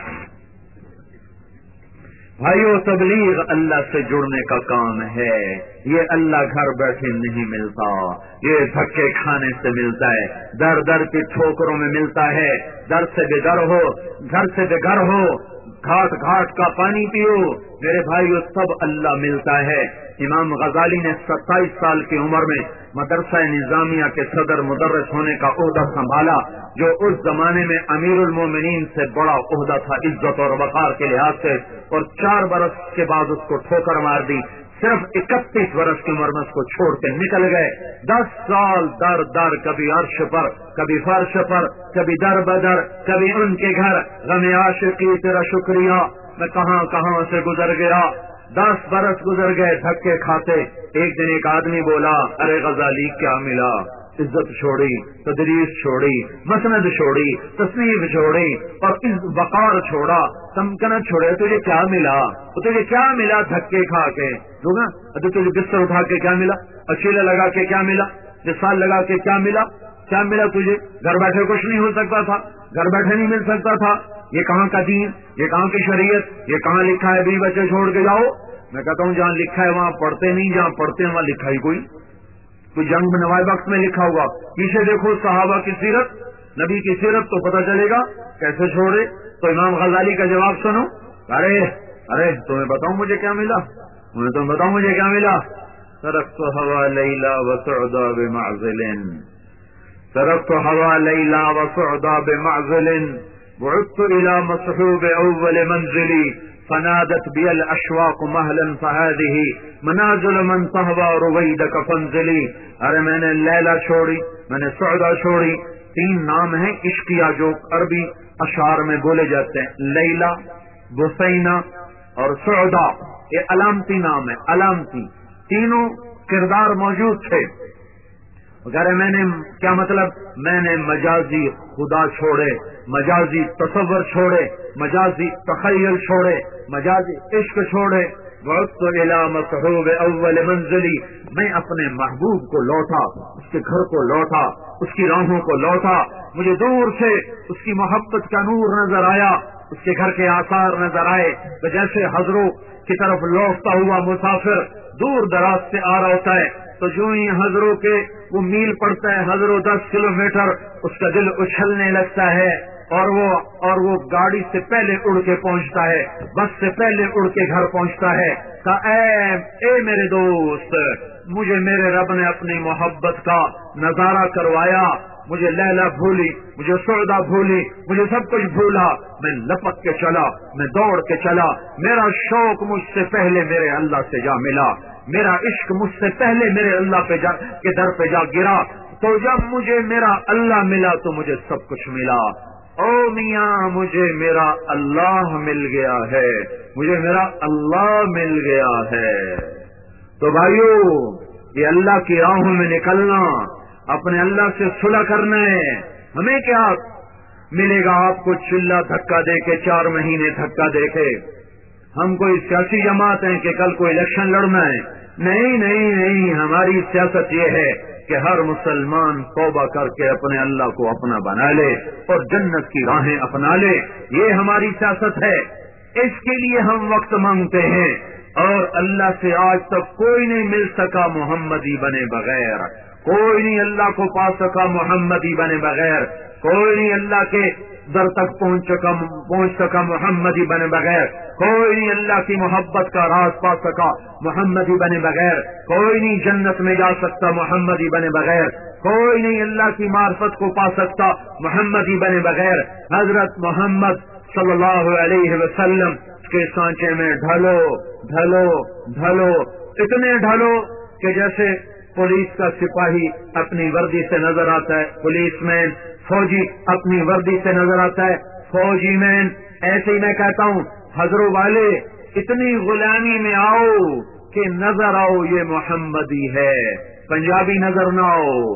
بھائیو، تبلیغ اللہ سے جڑنے کا کام ہے۔ یہ اللہ گھر بیٹھے نہیں ملتا۔ یہ دھکے کھانے سے ملتا ہے۔ در در کی ٹھوکروں میں ملتا ہے۔ در سے بے در ہو، گھر سے بے گھر ہو۔ گھاٹ گھاٹ کا پانی پیو۔ میرے بھائی سب اللہ ملتا ہے۔ امام غزالی نے ستائیس سال کی عمر میں مدرسہ نظامیہ کے صدر مدرس ہونے کا عہدہ سنبھالا، جو اس زمانے میں امیر المومنین سے بڑا عہدہ تھا، عزت اور وقار کے لحاظ سے، اور چار برس کے بعد اس کو ٹھوکر مار دی۔ صرف اکتیس برس کی عمر میں اس کو چھوڑ کے نکل گئے۔ دس سال در در، کبھی عرش پر، کبھی فرش پر، کبھی در بدر، کبھی ان کے گھر۔ غم عاشقی، تیرا شکریہ۔ میں کہاں کہاں سے گزر گیا۔ دس برس گزر گئے، دھکے کھاتے۔ ایک دن ایک آدمی بولا، ارے غزالی، کیا ملا؟ عزت چھوڑی، تدریس چھوڑی، مسند چھوڑی، تصنیف چھوڑی اور اس وقار چھوڑا سمکن چھوڑے، تجھے کیا ملا؟ تجھے کیا ملا دھکے کھا کے؟ تجھے بستر اٹھا کے کیا ملا؟ اچیلا لگا کے کیا ملا؟ جسال لگا کے کیا ملا؟ کیا ملا تجھے؟ گھر بیٹھے کچھ نہیں ہو سکتا تھا، گھر بیٹھے نہیں مل سکتا تھا۔ یہ کہاں کا دین؟ یہ کہاں کی شریعت؟ یہ کہاں لکھا ہے؟ بھی بچے چھوڑ کے جاؤ۔ میں کہتا ہوں، جہاں لکھا ہے، وہاں پڑھتے نہیں، جہاں پڑھتے ہیں، وہاں لکھا ہی کوئی۔ کوئی جنگ میں نوائے وقت میں لکھا ہوا پیچھے دیکھو صحابہ کی سیرت، نبی کی سیرت تو پتہ چلے گا کیسے چھوڑے۔ تو امام غزالی کا جواب سنو۔ ارے ارے، تمہیں بتاؤں مجھے کیا ملا؟ میں تمہیں بتاؤں مجھے کیا ملا؟ سرک تو ہوا لیلا وسعدا بمعزل سرک تو ہوا لیلا وسعدا بمعزل بعثت الى مصحوب اول منزلی۔ فنادت بي الاشواق مهلا فهذه منازل من تهوى رويدك فانزلي ارے میں نے لیلا چھوڑی، میں نے سعدا چھوڑی۔ تین نام ہیں عشقیہ جو عربی اشعار میں بولے جاتے ہیں۔ لیلا بسینا اور سعدا یہ علامتی نام ہے علامتی۔ تینوں کردار موجود تھے۔ اگر میں نے کیا مطلب؟ میں نے مجازی خدا چھوڑے، مجازی تصور چھوڑے، مجازی تخیل چھوڑے، مجازی عشق چھوڑے۔ وقت محبوب اول منزلی، میں اپنے محبوب کو لوٹا، اس کے گھر کو لوٹا، اس کی راہوں کو لوٹا۔ مجھے دور سے اس کی محبت کا نور نظر آیا، اس کے گھر کے آثار نظر آئے۔ تو جیسے حضروں کی طرف لوٹتا ہوا مسافر دور دراز سے آ رہا ہوتا ہے تو جو ہی حضروں کے وہ میل پڑتا ہے، حضروں دس کلو میٹر اس کا دل اچھلنے لگتا ہے اور وہ اور وہ گاڑی سے پہلے اڑ کے پہنچتا ہے، بس سے پہلے اڑ کے گھر پہنچتا ہے۔ اے اے میرے دوست، مجھے میرے رب نے اپنی محبت کا نظارہ کروایا، مجھے لیلا بھولی، مجھے سودا بھولی، مجھے سب کچھ بھولا۔ میں لپک کے چلا، میں دوڑ کے چلا، میرا شوق مجھ سے پہلے میرے اللہ سے جا ملا۔ میرا عشق مجھ سے پہلے میرے اللہ پہ جا کے در پہ جا گرا۔ تو جب مجھے میرا اللہ ملا تو مجھے سب کچھ ملا۔ او میاں، مجھے میرا اللہ مل گیا ہے۔ مجھے میرا اللہ مل گیا ہے۔ تو بھائیو، یہ اللہ کی راہوں میں نکلنا، اپنے اللہ سے صلح کرنا ہے۔ ہمیں کیا ملے گا؟ آپ کو چلا دھکا دے کے، چار مہینے دھکا دے کے۔ ہم کوئی سیاسی جماعت ہیں کہ کل کو الیکشن لڑنا ہے۔ نہیں نہیں نہیں، ہماری سیاست یہ ہے کہ ہر مسلمان توبہ کر کے اپنے اللہ کو اپنا بنا لے اور جنت کی راہیں اپنا لے۔ یہ ہماری سیاست ہے۔ اس کے لیے ہم وقت مانگتے ہیں۔ اور اللہ سے آج تک کوئی نہیں مل سکا محمدی بنے بغیر۔ کوئی نہیں اللہ کو پا سکا محمدی بنے بغیر۔ کوئی نہیں اللہ کے در تک پہنچ سکا پہنچ سکا محمدی بنے بغیر۔ کوئی نہیں اللہ کی محبت کا راز پا سکا محمدی بنے بغیر۔ کوئی نہیں جنت میں جا سکتا محمدی بنے بغیر۔ کوئی نہیں اللہ کی معرفت کو پا سکتا محمدی بنے بغیر۔ حضرت محمد صلی اللہ علیہ وسلم کے سانچے میں ڈھلو ڈھلو ڈھلو۔ اتنے ڈھلو کہ جیسے پولیس کا سپاہی اپنی وردی سے نظر آتا ہے۔ پولیس مین، فوجی اپنی وردی سے نظر آتا ہے۔ فوجی مین، ایسے ہی میں کہتا ہوں حضروں والے، اتنی غلامی میں آؤ کہ نظر آؤ، یہ محمدی ہے۔ پنجابی نظر نہ آؤ،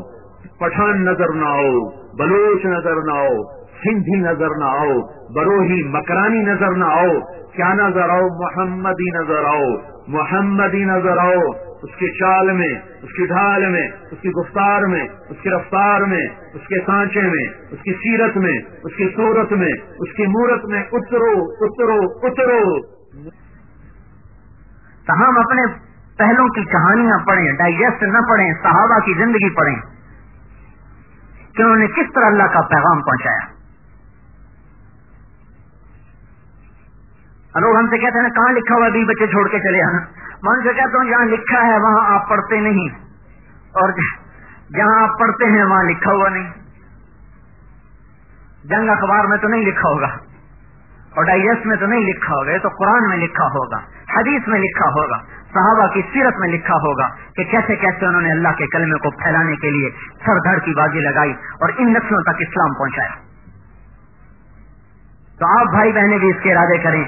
پٹھان نظر نہ آؤ، بلوچ نظر نہ آؤ، سندھی نظر نہ آؤ، بروہی مکرانی نظر نہ آؤ۔ کیا نظر آؤ؟ محمدی نظر آؤ۔ محمدی نظر آؤ۔ اس کی چال میں، اس کی ڈھال میں، اس کی گفتار میں، اس کی رفتار میں، اس کے سانچے میں، اس کی سیرت میں، اس کی صورت میں، اس کی مورت میں اترو اترو اترو۔ ہم اپنے پہلوں کی کہانیاں پڑھیں، ڈائجسٹ نہ پڑھیں، صحابہ کی زندگی پڑھیں کہ انہوں نے کس طرح اللہ کا پیغام پہنچایا۔ لوگ ہم سے کہتے ہیں، کہاں لکھا ہوا بھی بچے چھوڑ کے چلے آنا۔ میں ان سے کہتا ہوں، جہاں لکھا ہے وہاں آپ پڑھتے نہیں۔ اور جہاں آپ پڑھتے ہیں، وہاں لکھا ہوا نہیں۔ جنگ اخبار میں تو نہیں لکھا ہوگا۔ اور ڈائجسٹ میں تو نہیں لکھا ہوگا۔ یہ تو قرآن میں لکھا ہوگا۔ حدیث میں لکھا ہوگا۔ صحابہ کی سیرت میں لکھا ہوگا کہ کیسے کیسے انہوں نے اللہ کے کلمے کو پھیلانے کے لیے سر دھڑ کی بازی لگائی اور ان نسلوں تک اسلام پہنچایا۔ تو آپ بھائی بہنیں بھی اس کے ارادے کریں۔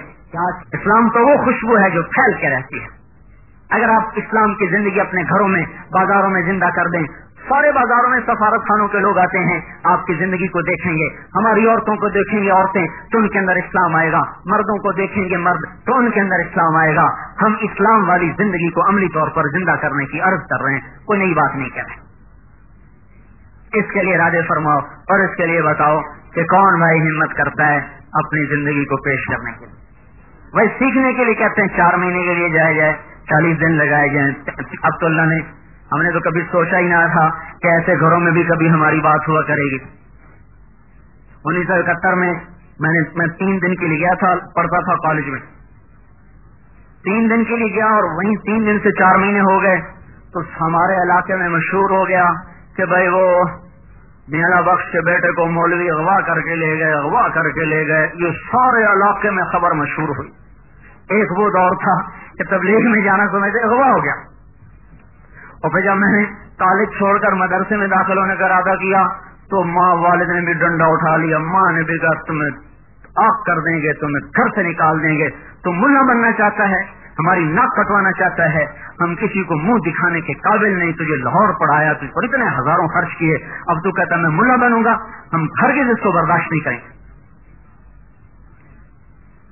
اسلام تو وہ خوشبو ہے جو پھیل کے رہتی ہے۔ اگر آپ اسلام کی زندگی اپنے گھروں میں، بازاروں میں زندہ کر دیں، سارے بازاروں میں سفارت خانوں کے لوگ آتے ہیں، آپ کی زندگی کو دیکھیں گے، ہماری عورتوں کو دیکھیں گے عورتیں، تو ان کے اندر اسلام آئے گا۔ مردوں کو دیکھیں گے مرد، تو ان کے اندر اسلام آئے گا۔ ہم اسلام والی زندگی کو عملی طور پر زندہ کرنے کی عرض کر رہے ہیں، کوئی نئی بات نہیں کر رہے اس کے لیے ارادے فرماؤ اور اس کے لیے بتاؤ کہ کون بھائی ہمت کرتا ہے اپنی زندگی کو پیش کرنے کے لیے۔ وہی سیکھنے کے لیے کہتے ہیں، چار مہینے کے لیے جایا جائے۔ چالیس دن لگائے جائیں اب تو اللہ نے ہم نے تو کبھی سوچا ہی نہ تھا کہ ایسے گھروں میں بھی کبھی ہماری بات ہوا کرے گی۔ انیس سو اکہتر میں میں نے میں تین دن کے لیے گیا تھا، پڑھتا تھا کالج میں۔ تین دن کے لیے گیا اور وہیں تین دن سے چار مہینے ہو گئے۔ تو ہمارے علاقے میں مشہور ہو گیا کہ بھائی وہ میاں بخش کے بیٹے کو مولوی اغوا کر کے لے گئے، اغوا کر کے لے گئے۔ یہ سارے علاقے میں خبر مشہور ہوئی۔ ایک وہ دور تھا کہ تبلیغ میں جانا سمجھتے اغوا ہو گیا۔ اور پھر جب میں نے کالج چھوڑ کر مدرسے میں داخل ہونے کا ارادہ کیا، تو ماں والد نے بھی ڈنڈا اٹھا لیا۔ ماں نے بھی کہا، تمہیں آگ کر دیں گے، تمہیں گھر سے نکال دیں گے۔ تم ملا بننا چاہتا ہے، ہماری ناک کٹوانا چاہتا ہے۔ ہم کسی کو منہ دکھانے کے قابل نہیں، تجھے لاہور پڑھایا تجھ پر اتنے ہزاروں خرچ کیے۔ اب تو کہتا میں ملا بنوں گا۔ ہم گھر کے جس کو برداشت نہیں کریں۔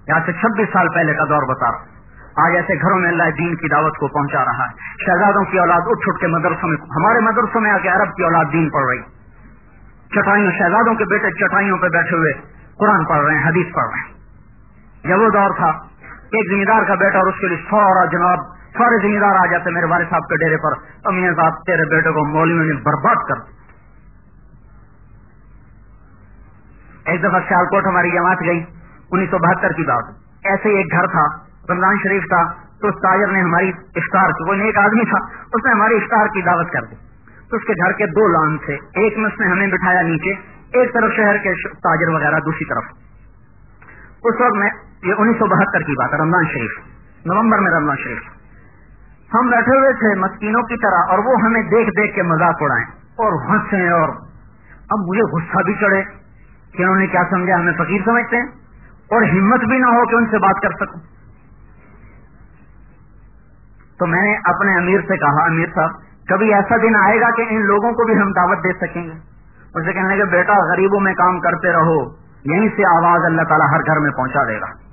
یہاں سے چھبیس سال پہلے کا دور بتا رہا ہوں۔ آج ایسے گھروں میں اللہ دین کی دعوت کو پہنچا رہا ہے۔ شہزادوں کی اولاد اٹھ اٹھ کے مدرسوں میں ہمارے مدرسوں میں آ کے عرب کی اولاد دین پڑھ رہی۔ چٹائیوں شہزادوں کے بیٹے چٹائیوں پہ بیٹھے ہوئے قرآن پڑھ رہے ہیں، حدیث پڑھ رہے ہیں۔ یہ وہ دور تھا۔ ایک ذمہ دار کا بیٹا اور اس کے لیے سورا جناب سارے ذمہ دار آ جاتے میرے والد صاحب کے ڈیرے پر۔ امی صاحب تیرے بیٹے کو مولویوں نے برباد کر ایک دفعہ سیال کوٹ ہماری جماعت گئی، انیس سو بہتر کی بات۔ ایسے ایک گھر تھا۔ رمضان شریف تھا تو اس تاجر نے ہماری افطار کی، وہ ایک آدمی تھا، اس نے ہماری افطار کی دعوت کر دی۔ تو اس کے گھر کے دو لان تھے، ایک میں اس نے ہمیں بٹھایا نیچے، ایک طرف شہر کے تاجر وغیرہ، دوسری طرف۔ اس وقت میں، یہ انیس سو بہتر کی بات ہے، رمضان شریف، نومبر میں رمضان شریف۔ ہم بیٹھے ہوئے تھے مسکینوں کی طرح، اور وہ ہمیں دیکھ دیکھ کے مذاق اڑائیں اور ہنسے اور اب مجھے غصہ بھی چڑھے کہ انہوں نے کیا سمجھا، ہمیں فقیر سمجھتے ہیں، اور ہمت بھی نہ ہو کہ ان سے بات کر سکوں۔ تو میں نے اپنے امیر سے کہا، امیر صاحب، کبھی ایسا دن آئے گا کہ ان لوگوں کو بھی ہم دعوت دے سکیں گے؟ اسے کہنے کہ بیٹا، غریبوں میں کام کرتے رہو، یہیں سے آواز اللہ تعالیٰ ہر گھر میں پہنچا دے گا۔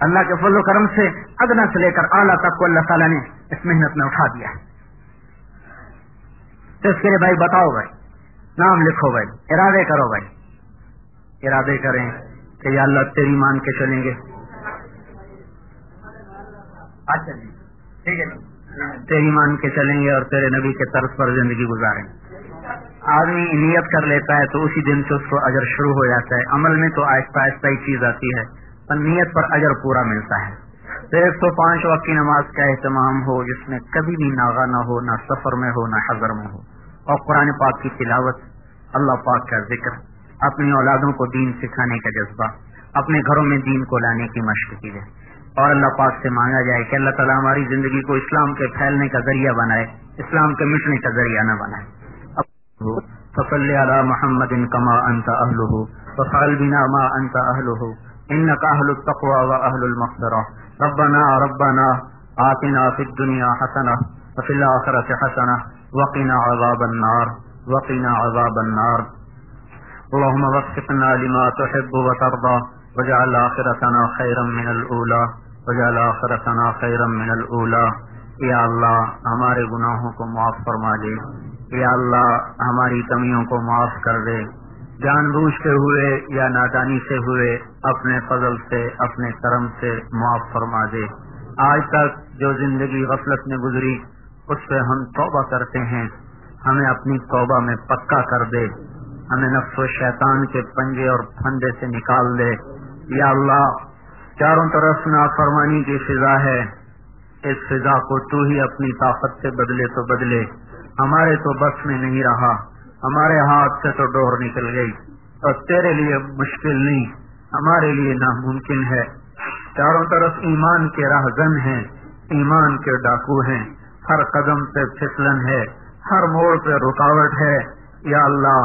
اللہ کے فضل و کرم سے ادنا سے لے کر اعلیٰ تک کو اللہ تعالیٰ نے اس محنت میں اٹھا دیا تو اس کے لیے بھائی بتاؤ بھائی، نام لکھو بھائی، ارادے کرو بھائی۔ ارادے کریں کہ یا اللہ تیری مان کے چلیں گے۔ اچھا جی ٹھیک ہے۔ تیری مان کے چلیں گے اور تیرے نبی کے طرف پر زندگی گزاریں۔ گے آدمی نیت کر لیتا ہے تو اسی دن سے اس کو اجر شروع ہو جاتا ہے۔ عمل میں تو آہستہ آہستہ ہی چیز آتی ہے، پر نیت پر اجر پورا ملتا ہے۔ تو ایک سو پانچ وقت کی نماز کا اہتمام ہو، جس میں کبھی بھی ناغا نہ ہو، نہ سفر میں ہو، نہ حضر میں ہو۔ اور قرآن پاک کی تلاوت اللہ پاک کا ذکر، اپنی اولادوں کو دین سکھانے کا جذبہ، اپنے گھروں میں دین کو لانے کی مشق کی جائے۔ اور اللہ پاک سے مانگا جائے کہ اللہ تعالیٰ ہماری زندگی کو اسلام کے پھیلنے کا ذریعہ بنائے، اسلام کے مٹنے کا ذریعہ نہ بنائے۔ فصل علی محمد کما انت اہلہ فصل بنا ما انت اہلہ انك اهل التقوى واهل المغفرة ربنا ربنا آتنا في الدنيا حسنة وفي الآخرة حسنة وقنا عذاب النار، وقنا عذاب النار۔ اللهم وفقنا لما تحب وترضى وجعل آخرتنا خيرا من الأولى وجعل آخرتنا خيرا من الأولى. یا اللہ، ہمارے گناہوں کو معاف فرما دے. یا اللہ، ہماری کمیوں کو معاف کر دے. جان بوجھ کے ہوئے یا نادانی سے ہوئے، اپنے فضل سے، اپنے کرم سے معاف فرما دے. آج تک جو زندگی غفلت میں گزری، اس پہ ہم توبہ کرتے ہیں. ہمیں اپنی توبہ میں پکا کر دے. ہمیں نفس و شیطان کے پنجے اور پھندے سے نکال دے. یا اللہ چاروں طرف نافرمانی کی فضا ہے۔ اس فضا کو تو ہی اپنی طاقت سے بدلے تو بدلے۔ ہمارے تو بس میں نہیں رہا۔ ہمارے ہاتھ سے تو ڈور نکل گئی۔ اور تیرے لیے مشکل نہیں، ہمارے لیے ناممکن ہے۔ چاروں طرف ایمان کے راہ زن ہیں، ایمان کے ڈاکو ہیں۔ ہر قدم پہ پھسلن ہے، ہر موڑ پہ رکاوٹ ہے۔ یا اللہ،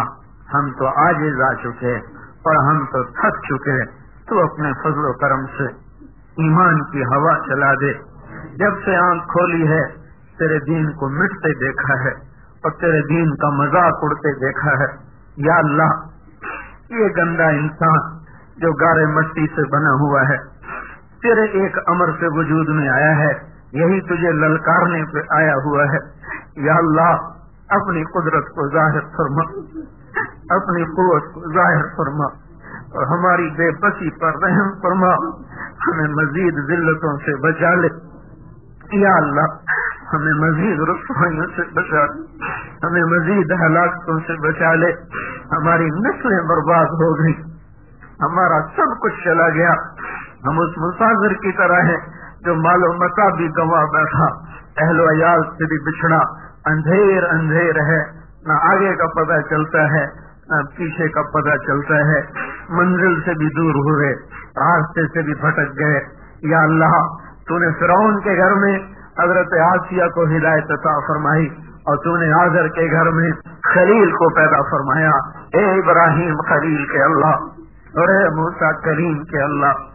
ہم تو آج جا چکے اور ہم تو تھک چکے۔ تو اپنے فضل و کرم سے ایمان کی ہوا چلا دے۔ جب سے آنکھ کھولی ہے، تیرے دین کو مٹتے دیکھا ہے اور تیرے دین کا مذاق اڑتے دیکھا ہے۔ یا اللہ، یہ گندا انسان جو گارے مٹی سے بنا ہوا ہے، تیرے ایک امر سے وجود میں آیا ہے، یہی تجھے للکارنے پہ آیا ہوا ہے۔ یا اللہ، اپنی قدرت کو ظاہر فرما۔ اپنی قوت کو ظاہر فرما۔ اور ہماری بے بسی پر رحم فرما، ہمیں مزید ذلتوں سے بچا لے۔ یا اللہ، ہمیں مزید رسوائیوں سے بچا لے۔ ہمیں مزید ہلاکتوں سے بچا لے۔ ہماری نسلیں برباد ہو گئی ہمارا سب کچھ چلا گیا۔ ہم اس مسافر کی طرح ہیں جو مال و متا بھی گوا بیٹھا۔ اہل ویال سے بھی بچھڑا۔ اندھیر اندھیر ہے۔ نہ آگے کا پتہ چلتا ہے۔ پیچھے کا پتہ چلتا ہے، منزل سے بھی دور ہوئے، راستے سے بھی بھٹک گئے۔ یا اللہ تو نے فرعون کے گھر میں حضرت آسیہ کو ہدایت عطا فرمائی اور تو نے آزر کے گھر میں خلیل کو پیدا فرمایا۔ اے ابراہیم خلیل کے اللہ، اور اے موسا کریم کے اللہ،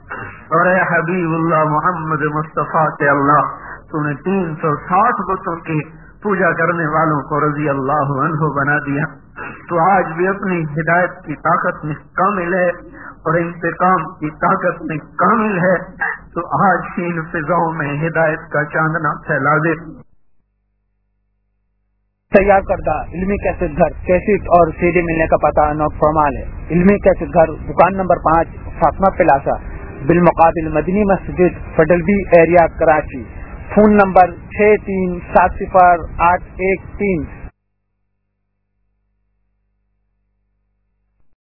اور اے حبیب اللہ محمد مصطفیٰ کے اللہ تو نے تین سو ساٹھ بتوں کی پوجا کرنے والوں کو رضی اللہ عنہ بنا دیا۔ تو آج بھی اپنی ہدایت کی طاقت میں کامل ہے اور انتقام کی طاقت میں کامل ہے۔ تو آج کی ان فضاؤں میں ہدایت کا چاندنا پھیلا دے۔ تیار کردہ علمی کیسٹ گھر کیسٹ اور سی ڈی ملنے کا پتہ نوٹ فرمال ہے۔ علمی کیسٹ گھر دکان نمبر پانچ، فاطمہ پلاسا، بالمقابل Madni Masjid Federal B area, Karachi. Phone number چھ تین سات صفر آٹھ ایک تین